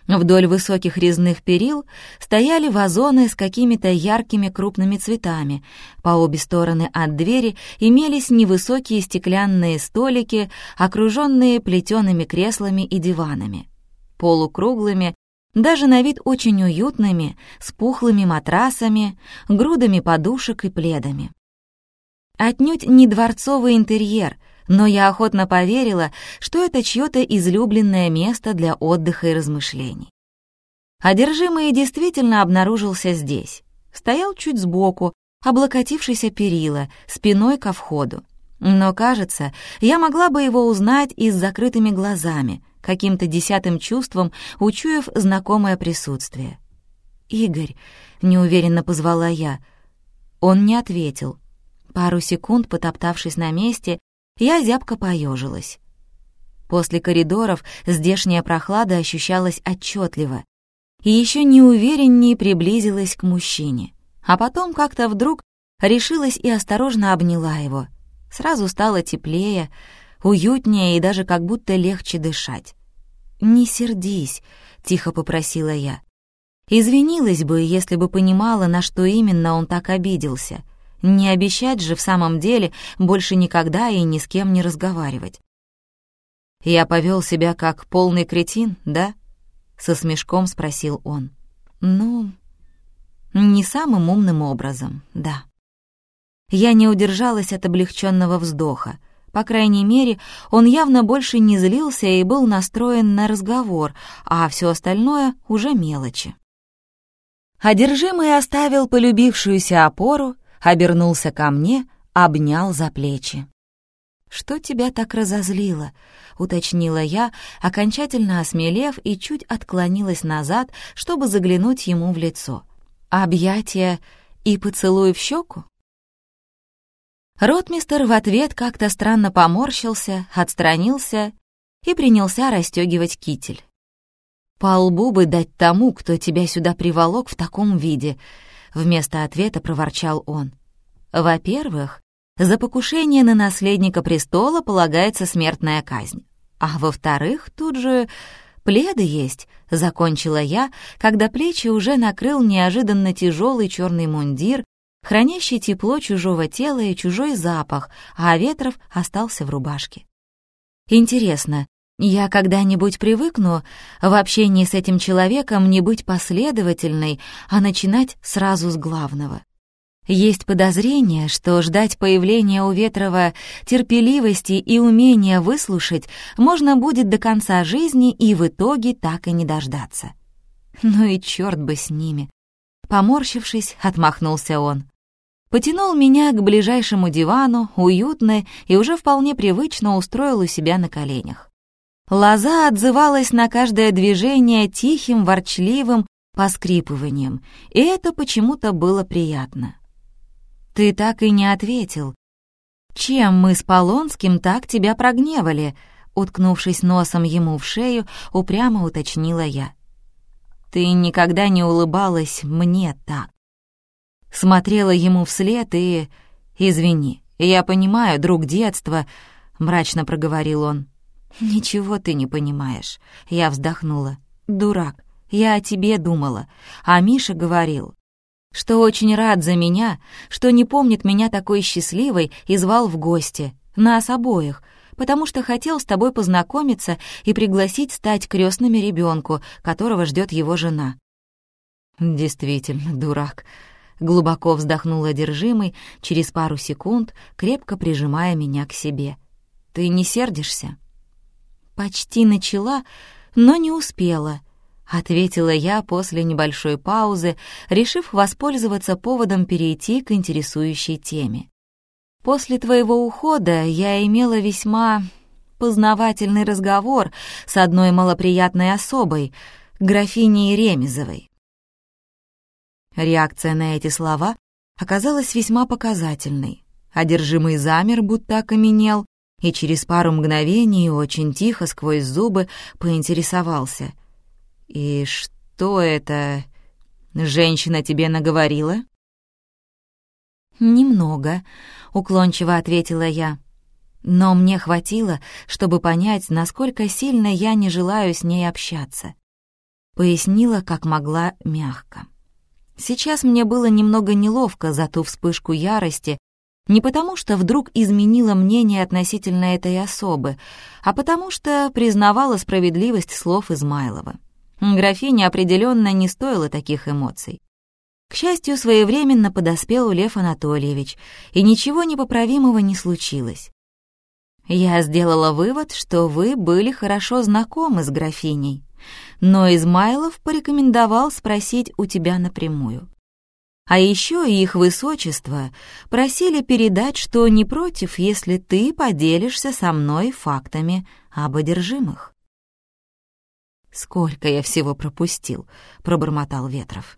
Вдоль высоких резных перил стояли вазоны с какими-то яркими крупными цветами. По обе стороны от двери имелись невысокие стеклянные столики, окруженные плетеными креслами и диванами. Полукруглыми, даже на вид очень уютными, с пухлыми матрасами, грудами подушек и пледами. Отнюдь не дворцовый интерьер, но я охотно поверила, что это чьё-то излюбленное место для отдыха и размышлений. Одержимый действительно обнаружился здесь. Стоял чуть сбоку, облокотившийся перила, спиной ко входу. Но, кажется, я могла бы его узнать и с закрытыми глазами, каким-то десятым чувством учуяв знакомое присутствие. «Игорь», — неуверенно позвала я. Он не ответил. Пару секунд, потоптавшись на месте, я зябко поежилась. После коридоров здешняя прохлада ощущалась отчетливо и еще неувереннее приблизилась к мужчине. А потом как-то вдруг решилась и осторожно обняла его. Сразу стало теплее, уютнее и даже как будто легче дышать. «Не сердись», — тихо попросила я. Извинилась бы, если бы понимала, на что именно он так обиделся. Не обещать же в самом деле больше никогда и ни с кем не разговаривать. «Я повел себя как полный кретин, да?» — со смешком спросил он. «Ну, не самым умным образом, да». Я не удержалась от облегченного вздоха. По крайней мере, он явно больше не злился и был настроен на разговор, а все остальное уже мелочи. Одержимый оставил полюбившуюся опору, обернулся ко мне, обнял за плечи. «Что тебя так разозлило?» — уточнила я, окончательно осмелев и чуть отклонилась назад, чтобы заглянуть ему в лицо. «Объятия и поцелуй в щеку?» Ротмистер в ответ как-то странно поморщился, отстранился и принялся расстегивать китель. «По лбу бы дать тому, кто тебя сюда приволок в таком виде», — вместо ответа проворчал он. «Во-первых, за покушение на наследника престола полагается смертная казнь. А во-вторых, тут же пледы есть», — закончила я, когда плечи уже накрыл неожиданно тяжелый черный мундир хранящий тепло чужого тела и чужой запах, а Ветров остался в рубашке. Интересно, я когда-нибудь привыкну в общении с этим человеком не быть последовательной, а начинать сразу с главного. Есть подозрение, что ждать появления у Ветрова терпеливости и умения выслушать можно будет до конца жизни и в итоге так и не дождаться. Ну и черт бы с ними. Поморщившись, отмахнулся он потянул меня к ближайшему дивану, уютно и уже вполне привычно устроил у себя на коленях. Лоза отзывалась на каждое движение тихим, ворчливым поскрипыванием, и это почему-то было приятно. «Ты так и не ответил. Чем мы с Полонским так тебя прогневали?» Уткнувшись носом ему в шею, упрямо уточнила я. «Ты никогда не улыбалась мне так» смотрела ему вслед и... «Извини, я понимаю, друг детства», — мрачно проговорил он. «Ничего ты не понимаешь», — я вздохнула. «Дурак, Я о тебе думала, а Миша говорил, что очень рад за меня, что не помнит меня такой счастливой и звал в гости, нас обоих, потому что хотел с тобой познакомиться и пригласить стать крестными ребенку, которого ждет его жена». «Действительно, дурак», — глубоко вздохнул одержимый, через пару секунд, крепко прижимая меня к себе. «Ты не сердишься?» «Почти начала, но не успела», — ответила я после небольшой паузы, решив воспользоваться поводом перейти к интересующей теме. После твоего ухода я имела весьма познавательный разговор с одной малоприятной особой, графиней Ремезовой. Реакция на эти слова оказалась весьма показательной. Одержимый замер, будто окаменел, и через пару мгновений очень тихо сквозь зубы поинтересовался. «И что это женщина тебе наговорила?» «Немного», — уклончиво ответила я. «Но мне хватило, чтобы понять, насколько сильно я не желаю с ней общаться». Пояснила, как могла, мягко. Сейчас мне было немного неловко за ту вспышку ярости, не потому что вдруг изменила мнение относительно этой особы, а потому что признавала справедливость слов Измайлова. Графиня определенно не стоила таких эмоций. К счастью, своевременно подоспел Лев Анатольевич, и ничего непоправимого не случилось. Я сделала вывод, что вы были хорошо знакомы с графиней, но Измайлов порекомендовал спросить у тебя напрямую. А еще их высочество просили передать, что не против, если ты поделишься со мной фактами об одержимых. «Сколько я всего пропустил», — пробормотал Ветров.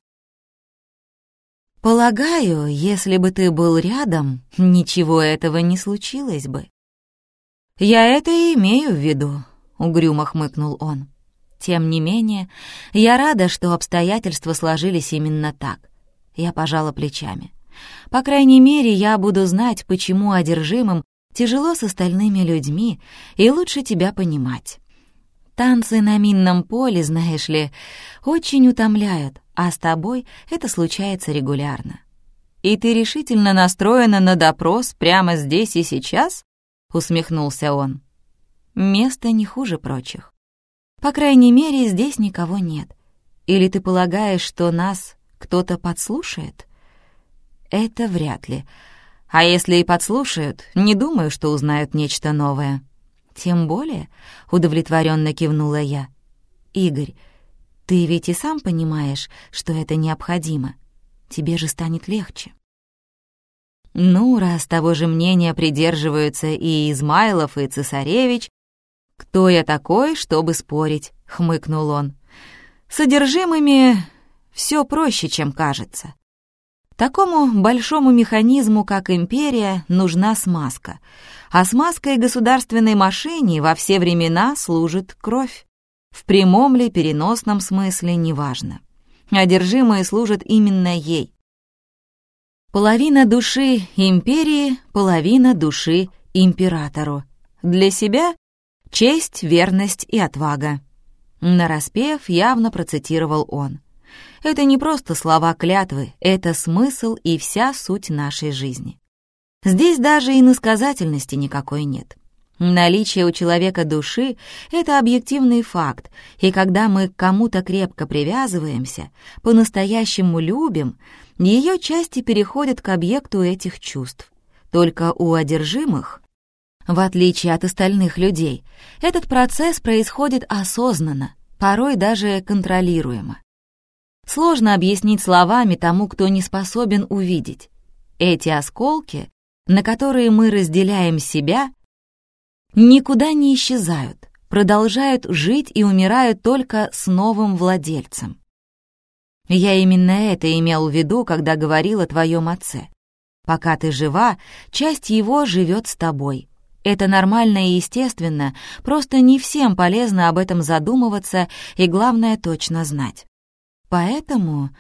Полагаю, если бы ты был рядом, ничего этого не случилось бы. Я это и имею в виду, угрюмо хмыкнул он. Тем не менее, я рада, что обстоятельства сложились именно так. Я пожала плечами. По крайней мере, я буду знать, почему одержимым тяжело с остальными людьми и лучше тебя понимать. Танцы на минном поле, знаешь ли, очень утомляют, а с тобой это случается регулярно. И ты решительно настроена на допрос прямо здесь и сейчас? Усмехнулся он. Место не хуже прочих. По крайней мере, здесь никого нет. Или ты полагаешь, что нас кто-то подслушает? Это вряд ли. А если и подслушают, не думаю, что узнают нечто новое. «Тем более», — удовлетворенно кивнула я. «Игорь, ты ведь и сам понимаешь, что это необходимо. Тебе же станет легче». «Ну, раз того же мнения придерживаются и Измайлов, и Цесаревич, кто я такой, чтобы спорить?» — хмыкнул он. «Содержимыми все проще, чем кажется. Такому большому механизму, как империя, нужна смазка, а смазкой государственной машине во все времена служит кровь. В прямом ли переносном смысле, неважно. Одержимые служат именно ей. Половина души империи, половина души императору. Для себя — честь, верность и отвага. Нараспев явно процитировал он. Это не просто слова клятвы, это смысл и вся суть нашей жизни. Здесь даже и насказательности никакой нет. Наличие у человека души — это объективный факт, и когда мы к кому-то крепко привязываемся, по-настоящему любим, ее части переходят к объекту этих чувств. Только у одержимых, в отличие от остальных людей, этот процесс происходит осознанно, порой даже контролируемо. Сложно объяснить словами тому, кто не способен увидеть. Эти осколки, на которые мы разделяем себя, никуда не исчезают, продолжают жить и умирают только с новым владельцем. Я именно это имел в виду, когда говорил о твоем отце. Пока ты жива, часть его живет с тобой. Это нормально и естественно, просто не всем полезно об этом задумываться и, главное, точно знать. Поэтому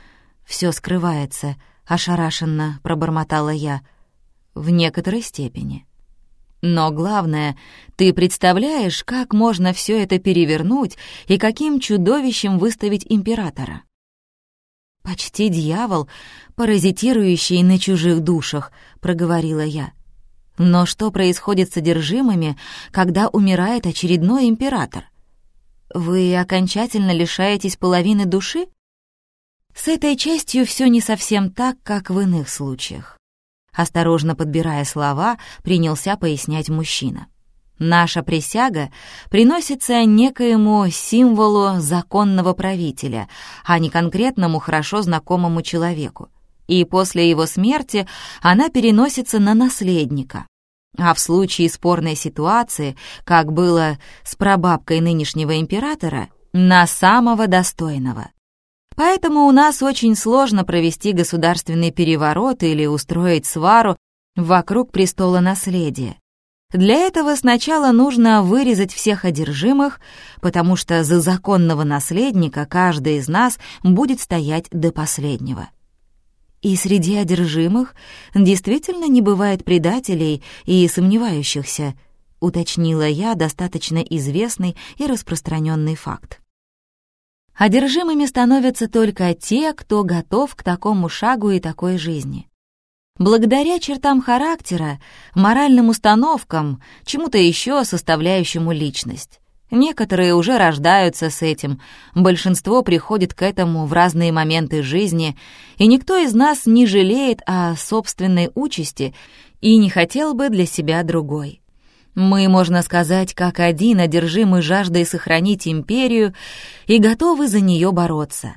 все скрывается, ошарашенно пробормотала я, в некоторой степени. Но главное, ты представляешь, как можно все это перевернуть и каким чудовищем выставить императора? «Почти дьявол, паразитирующий на чужих душах», — проговорила я. «Но что происходит с содержимыми, когда умирает очередной император? Вы окончательно лишаетесь половины души?» С этой частью все не совсем так, как в иных случаях. Осторожно подбирая слова, принялся пояснять мужчина. Наша присяга приносится некоему символу законного правителя, а не конкретному хорошо знакомому человеку. И после его смерти она переносится на наследника. А в случае спорной ситуации, как было с прабабкой нынешнего императора, на самого достойного. Поэтому у нас очень сложно провести государственный переворот или устроить свару вокруг престола наследия. Для этого сначала нужно вырезать всех одержимых, потому что за законного наследника каждый из нас будет стоять до последнего. И среди одержимых действительно не бывает предателей и сомневающихся, уточнила я достаточно известный и распространенный факт. Одержимыми становятся только те, кто готов к такому шагу и такой жизни. Благодаря чертам характера, моральным установкам, чему-то еще составляющему личность. Некоторые уже рождаются с этим, большинство приходит к этому в разные моменты жизни, и никто из нас не жалеет о собственной участи и не хотел бы для себя другой. Мы, можно сказать, как один, одержимы жаждой сохранить империю и готовы за нее бороться.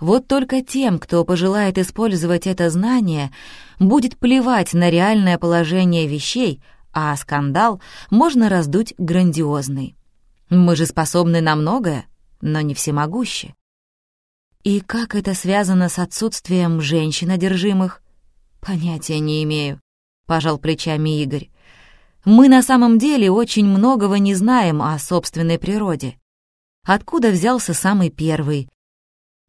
Вот только тем, кто пожелает использовать это знание, будет плевать на реальное положение вещей, а скандал можно раздуть грандиозный. Мы же способны на многое, но не всемогущи. И как это связано с отсутствием женщин одержимых? Понятия не имею, — пожал плечами Игорь. Мы на самом деле очень многого не знаем о собственной природе. Откуда взялся самый первый?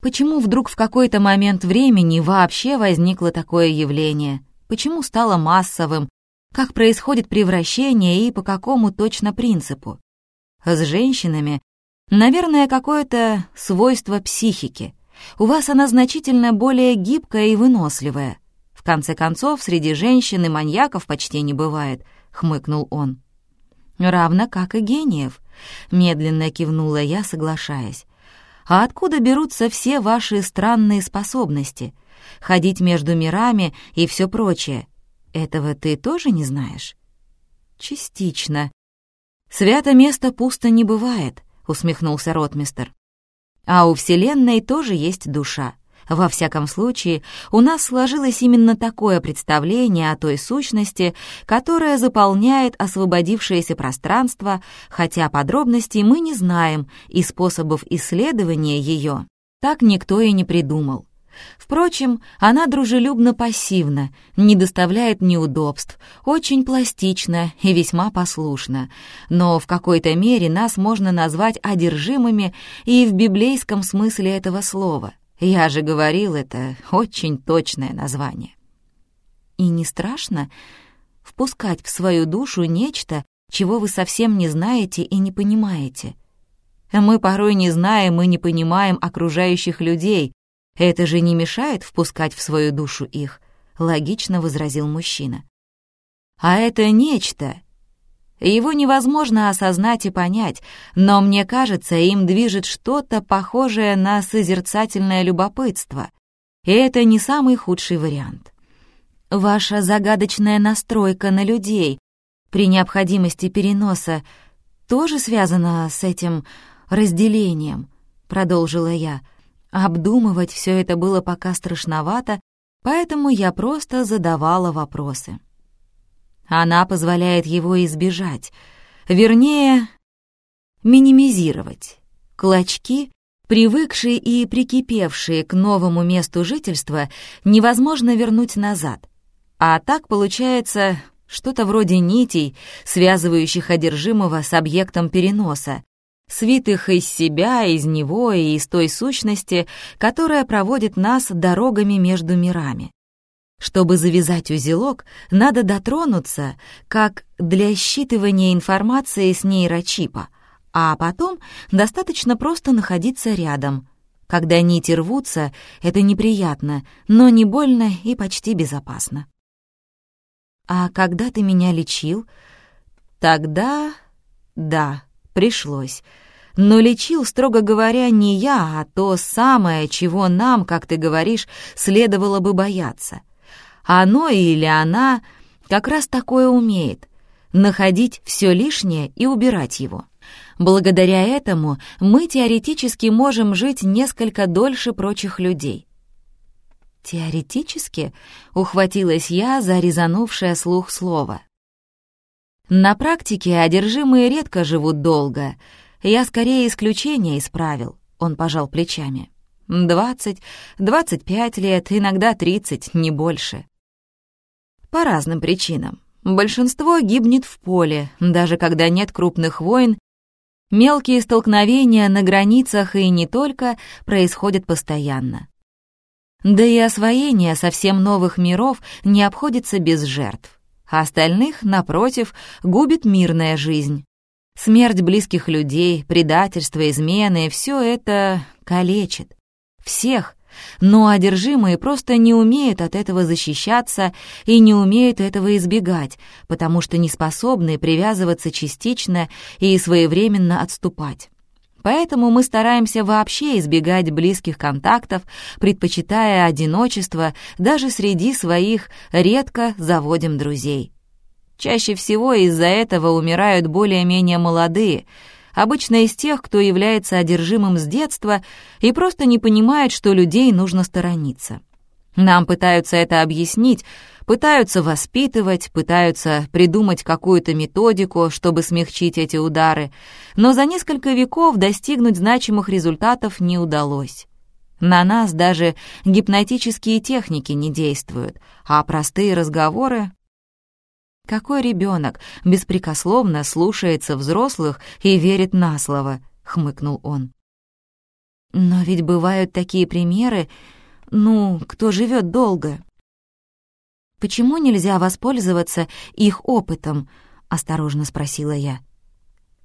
Почему вдруг в какой-то момент времени вообще возникло такое явление? Почему стало массовым? Как происходит превращение и по какому точно принципу? С женщинами, наверное, какое-то свойство психики. У вас она значительно более гибкая и выносливая. В конце концов, среди женщин и маньяков почти не бывает — хмыкнул он. «Равно как и гениев», — медленно кивнула я, соглашаясь. «А откуда берутся все ваши странные способности? Ходить между мирами и все прочее. Этого ты тоже не знаешь?» «Частично». «Свято место пусто не бывает», — усмехнулся ротмистер. «А у Вселенной тоже есть душа. Во всяком случае, у нас сложилось именно такое представление о той сущности, которая заполняет освободившееся пространство, хотя подробностей мы не знаем, и способов исследования ее так никто и не придумал. Впрочем, она дружелюбно-пассивна, не доставляет неудобств, очень пластична и весьма послушна, но в какой-то мере нас можно назвать одержимыми и в библейском смысле этого слова — я же говорил, это очень точное название. И не страшно впускать в свою душу нечто, чего вы совсем не знаете и не понимаете. Мы порой не знаем и не понимаем окружающих людей. Это же не мешает впускать в свою душу их, логично возразил мужчина. А это нечто его невозможно осознать и понять, но мне кажется, им движет что-то похожее на созерцательное любопытство. И это не самый худший вариант. Ваша загадочная настройка на людей при необходимости переноса тоже связана с этим разделением, продолжила я. Обдумывать все это было пока страшновато, поэтому я просто задавала вопросы. Она позволяет его избежать, вернее, минимизировать. Клочки, привыкшие и прикипевшие к новому месту жительства, невозможно вернуть назад. А так получается что-то вроде нитей, связывающих одержимого с объектом переноса, свитых из себя, из него и из той сущности, которая проводит нас дорогами между мирами. Чтобы завязать узелок, надо дотронуться, как для считывания информации с нейрочипа, а потом достаточно просто находиться рядом. Когда нити рвутся, это неприятно, но не больно и почти безопасно. «А когда ты меня лечил?» «Тогда...» «Да, пришлось. Но лечил, строго говоря, не я, а то самое, чего нам, как ты говоришь, следовало бы бояться. Оно или она как раз такое умеет — находить все лишнее и убирать его. Благодаря этому мы теоретически можем жить несколько дольше прочих людей. «Теоретически?» — ухватилась я за резанувшее слух слово. «На практике одержимые редко живут долго. Я скорее исключение исправил», — он пожал плечами. «Двадцать, двадцать пять лет, иногда тридцать, не больше». По разным причинам. Большинство гибнет в поле, даже когда нет крупных войн, мелкие столкновения на границах и не только происходят постоянно. Да и освоение совсем новых миров не обходится без жертв. А остальных, напротив, губит мирная жизнь. Смерть близких людей, предательство, измены — все это калечит. Всех, но одержимые просто не умеют от этого защищаться и не умеют этого избегать, потому что не способны привязываться частично и своевременно отступать. Поэтому мы стараемся вообще избегать близких контактов, предпочитая одиночество, даже среди своих редко заводим друзей. Чаще всего из-за этого умирают более-менее молодые, обычно из тех, кто является одержимым с детства и просто не понимает, что людей нужно сторониться. Нам пытаются это объяснить, пытаются воспитывать, пытаются придумать какую-то методику, чтобы смягчить эти удары, но за несколько веков достигнуть значимых результатов не удалось. На нас даже гипнотические техники не действуют, а простые разговоры... Какой ребенок беспрекословно слушается взрослых и верит на слово, хмыкнул он. Но ведь бывают такие примеры, ну, кто живет долго. «Почему нельзя воспользоваться их опытом?» — осторожно спросила я.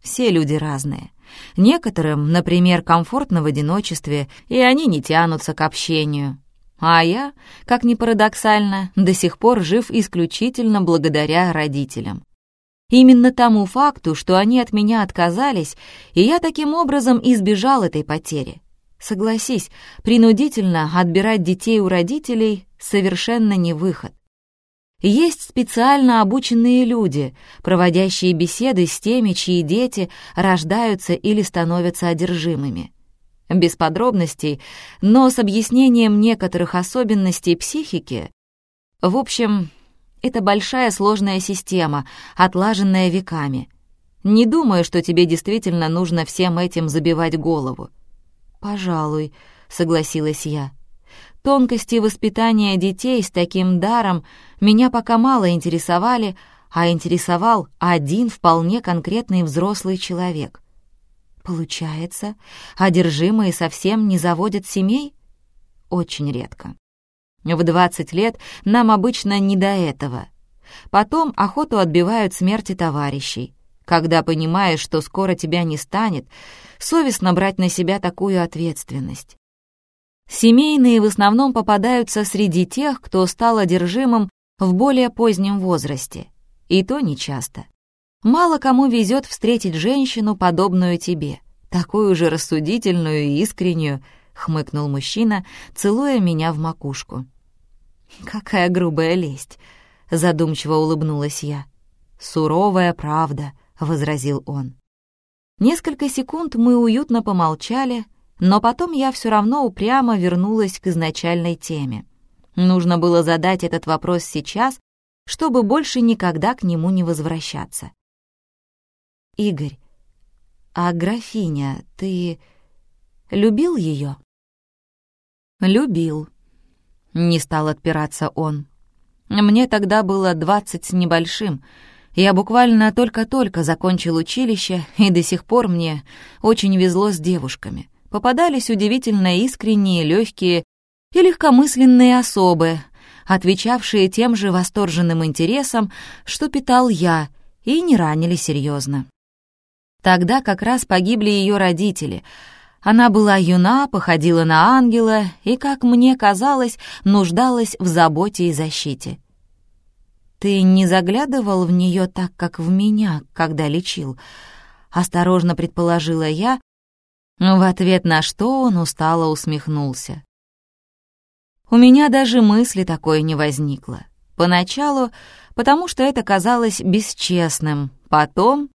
«Все люди разные. Некоторым, например, комфортно в одиночестве, и они не тянутся к общению. А я, как ни парадоксально, до сих пор жив исключительно благодаря родителям. Именно тому факту, что они от меня отказались, и я таким образом избежал этой потери. Согласись, принудительно отбирать детей у родителей совершенно не выход. Есть специально обученные люди, проводящие беседы с теми, чьи дети рождаются или становятся одержимыми. Без подробностей, но с объяснением некоторых особенностей психики. В общем, это большая сложная система, отлаженная веками. Не думаю, что тебе действительно нужно всем этим забивать голову. «Пожалуй», — согласилась я. Тонкости воспитания детей с таким даром меня пока мало интересовали, а интересовал один вполне конкретный взрослый человек. Получается, одержимые совсем не заводят семей? Очень редко. В 20 лет нам обычно не до этого. Потом охоту отбивают смерти товарищей. Когда понимаешь, что скоро тебя не станет, совестно брать на себя такую ответственность. Семейные в основном попадаются среди тех, кто стал одержимым в более позднем возрасте. И то нечасто. Мало кому везет встретить женщину, подобную тебе, такую же рассудительную и искреннюю, хмыкнул мужчина, целуя меня в макушку. «Какая грубая лесть!» — задумчиво улыбнулась я. «Суровая правда», — возразил он. Несколько секунд мы уютно помолчали, но потом я все равно упрямо вернулась к изначальной теме. Нужно было задать этот вопрос сейчас, чтобы больше никогда к нему не возвращаться. «Игорь, а графиня, ты любил ее?» «Любил», — не стал отпираться он. «Мне тогда было двадцать с небольшим», — я буквально только-только закончил училище, и до сих пор мне очень везло с девушками. Попадались удивительно искренние, легкие и легкомысленные особы, отвечавшие тем же восторженным интересом, что питал я, и не ранили серьезно. Тогда как раз погибли ее родители. Она была юна, походила на ангела и, как мне казалось, нуждалась в заботе и защите. «Ты не заглядывал в нее так, как в меня, когда лечил?» — осторожно предположила я, в ответ на что он устало усмехнулся. У меня даже мысли такой не возникло. Поначалу, потому что это казалось бесчестным, потом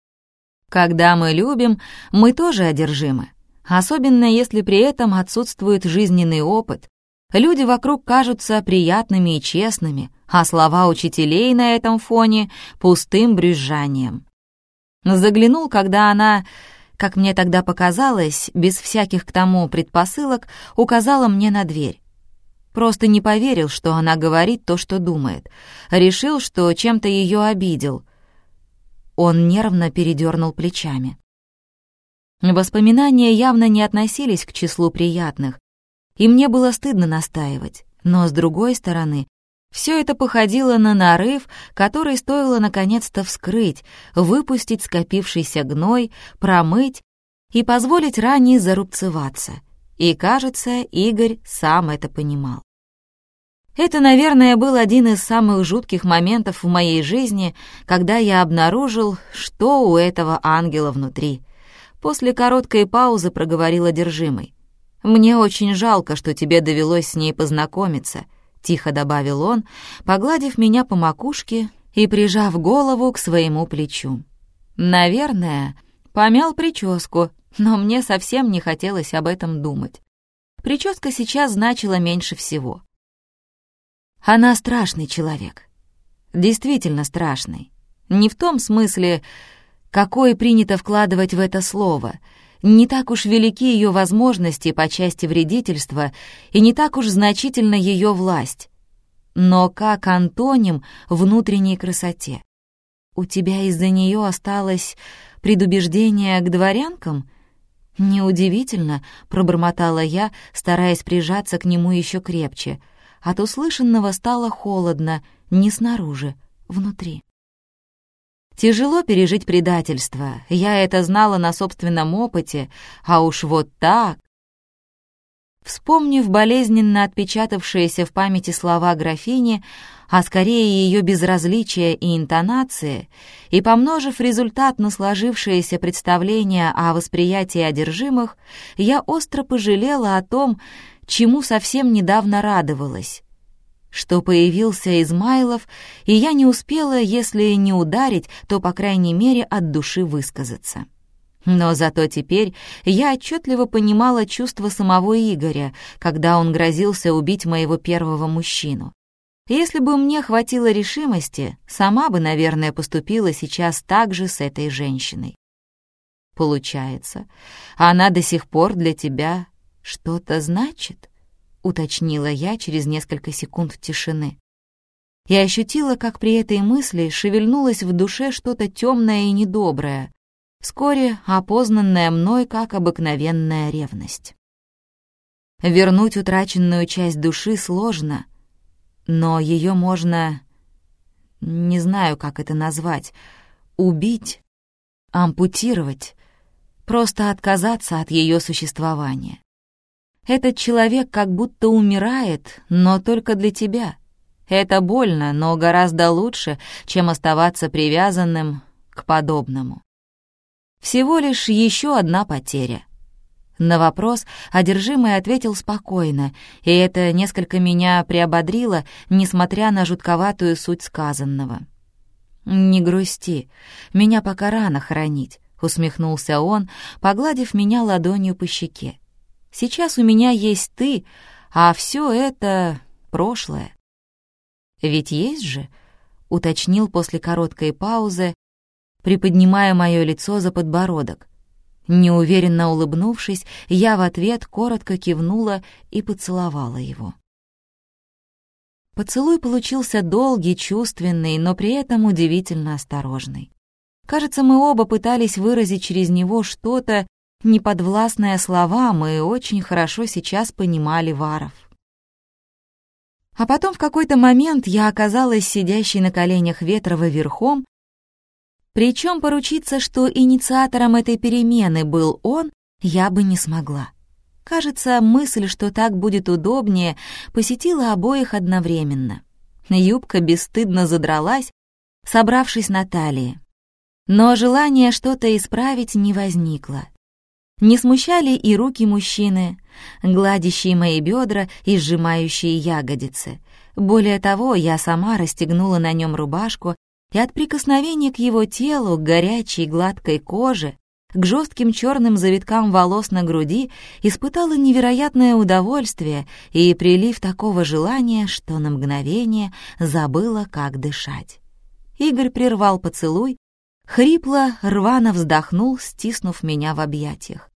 когда мы любим, мы тоже одержимы. Особенно если при этом отсутствует жизненный опыт. Люди вокруг кажутся приятными и честными, а слова учителей на этом фоне — пустым брюзжанием. Заглянул, когда она, как мне тогда показалось, без всяких к тому предпосылок, указала мне на дверь. Просто не поверил, что она говорит то, что думает. Решил, что чем-то ее обидел — он нервно передернул плечами. Воспоминания явно не относились к числу приятных, и мне было стыдно настаивать, но, с другой стороны, все это походило на нарыв, который стоило наконец-то вскрыть, выпустить скопившийся гной, промыть и позволить ране зарубцеваться. И, кажется, Игорь сам это понимал. Это, наверное, был один из самых жутких моментов в моей жизни, когда я обнаружил, что у этого ангела внутри. После короткой паузы проговорил одержимый. «Мне очень жалко, что тебе довелось с ней познакомиться», — тихо добавил он, погладив меня по макушке и прижав голову к своему плечу. «Наверное, помял прическу, но мне совсем не хотелось об этом думать. Прическа сейчас значила меньше всего. Она страшный человек. Действительно страшный. Не в том смысле, какой принято вкладывать в это слово. Не так уж велики ее возможности по части вредительства и не так уж значительна ее власть. Но как антоним внутренней красоте. У тебя из-за нее осталось предубеждение к дворянкам? Неудивительно, пробормотала я, стараясь прижаться к нему еще крепче — от услышанного стало холодно, не снаружи, внутри. Тяжело пережить предательство, я это знала на собственном опыте, а уж вот так... Вспомнив болезненно отпечатавшиеся в памяти слова графини, а скорее ее безразличие и интонации, и помножив результат на сложившееся представление о восприятии одержимых, я остро пожалела о том, чему совсем недавно радовалась. Что появился Измайлов, и я не успела, если не ударить, то, по крайней мере, от души высказаться. Но зато теперь я отчетливо понимала чувство самого Игоря, когда он грозился убить моего первого мужчину. Если бы мне хватило решимости, сама бы, наверное, поступила сейчас так же с этой женщиной. Получается, она до сих пор для тебя «Что-то значит?» — уточнила я через несколько секунд тишины. Я ощутила, как при этой мысли шевельнулось в душе что-то темное и недоброе, вскоре опознанное мной как обыкновенная ревность. Вернуть утраченную часть души сложно, но ее можно... не знаю, как это назвать, убить, ампутировать, просто отказаться от ее существования. Этот человек как будто умирает, но только для тебя. Это больно, но гораздо лучше, чем оставаться привязанным к подобному. Всего лишь еще одна потеря. На вопрос одержимый ответил спокойно, и это несколько меня приободрило, несмотря на жутковатую суть сказанного. «Не грусти, меня пока рано хоронить», — усмехнулся он, погладив меня ладонью по щеке. Сейчас у меня есть ты, а все это прошлое. Ведь есть же, уточнил после короткой паузы, приподнимая мое лицо за подбородок. Неуверенно улыбнувшись, я в ответ коротко кивнула и поцеловала его. Поцелуй получился долгий, чувственный, но при этом удивительно осторожный. Кажется, мы оба пытались выразить через него что-то, неподвластное словам, и очень хорошо сейчас понимали Варов. А потом в какой-то момент я оказалась сидящей на коленях Ветрова верхом, причем поручиться, что инициатором этой перемены был он, я бы не смогла. Кажется, мысль, что так будет удобнее, посетила обоих одновременно. Юбка бесстыдно задралась, собравшись на талии. Но желание что-то исправить не возникло. Не смущали и руки мужчины, гладящие мои бедра и сжимающие ягодицы. Более того, я сама расстегнула на нем рубашку, и от прикосновения к его телу, к горячей гладкой коже, к жестким черным завиткам волос на груди испытала невероятное удовольствие и прилив такого желания, что на мгновение забыла, как дышать. Игорь прервал поцелуй, хрипло, рвано вздохнул, стиснув меня в объятиях.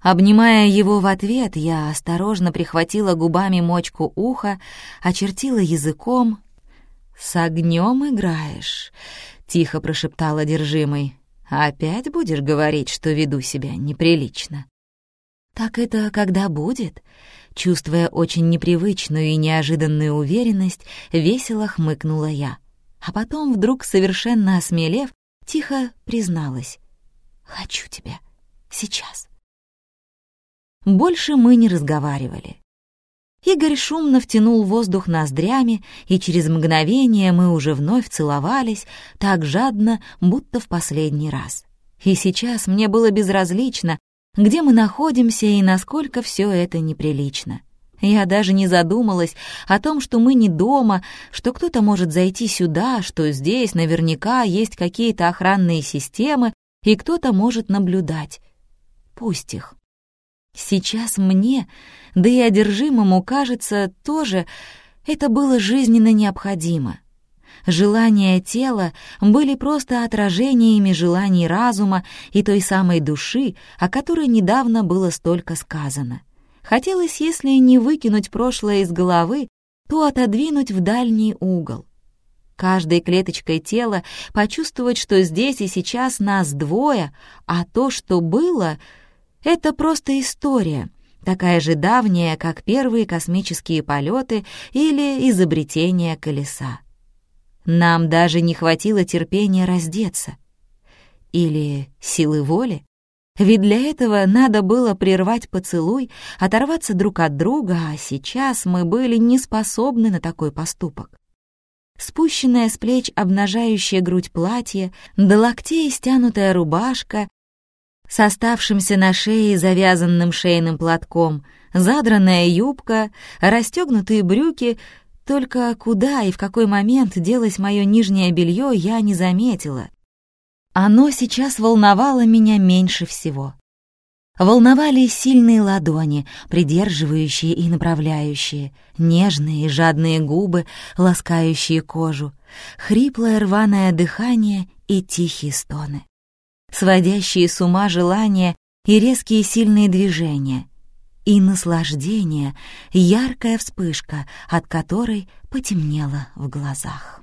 Обнимая его в ответ, я осторожно прихватила губами мочку уха, очертила языком. «С огнем играешь», — тихо прошептал одержимый. «Опять будешь говорить, что веду себя неприлично?» «Так это когда будет?» Чувствуя очень непривычную и неожиданную уверенность, весело хмыкнула я. А потом, вдруг совершенно осмелев, тихо призналась. «Хочу тебя. Сейчас». Больше мы не разговаривали. Игорь шумно втянул воздух ноздрями, и через мгновение мы уже вновь целовались, так жадно, будто в последний раз. И сейчас мне было безразлично, где мы находимся и насколько все это неприлично. Я даже не задумалась о том, что мы не дома, что кто-то может зайти сюда, что здесь наверняка есть какие-то охранные системы, и кто-то может наблюдать. Пусть их. Сейчас мне, да и одержимому, кажется, тоже это было жизненно необходимо. Желания тела были просто отражениями желаний разума и той самой души, о которой недавно было столько сказано. Хотелось, если не выкинуть прошлое из головы, то отодвинуть в дальний угол. Каждой клеточкой тела почувствовать, что здесь и сейчас нас двое, а то, что было — это просто история, такая же давняя, как первые космические полеты или изобретение колеса. Нам даже не хватило терпения раздеться. Или силы воли. Ведь для этого надо было прервать поцелуй, оторваться друг от друга, а сейчас мы были не способны на такой поступок. Спущенная с плеч обнажающая грудь платье, до локтей стянутая рубашка с оставшимся на шее завязанным шейным платком, задранная юбка, расстегнутые брюки, только куда и в какой момент делось мое нижнее белье, я не заметила. Оно сейчас волновало меня меньше всего. Волновали сильные ладони, придерживающие и направляющие, нежные и жадные губы, ласкающие кожу, хриплое рваное дыхание и тихие стоны сводящие с ума желания и резкие сильные движения, и наслаждение, яркая вспышка, от которой потемнело в глазах.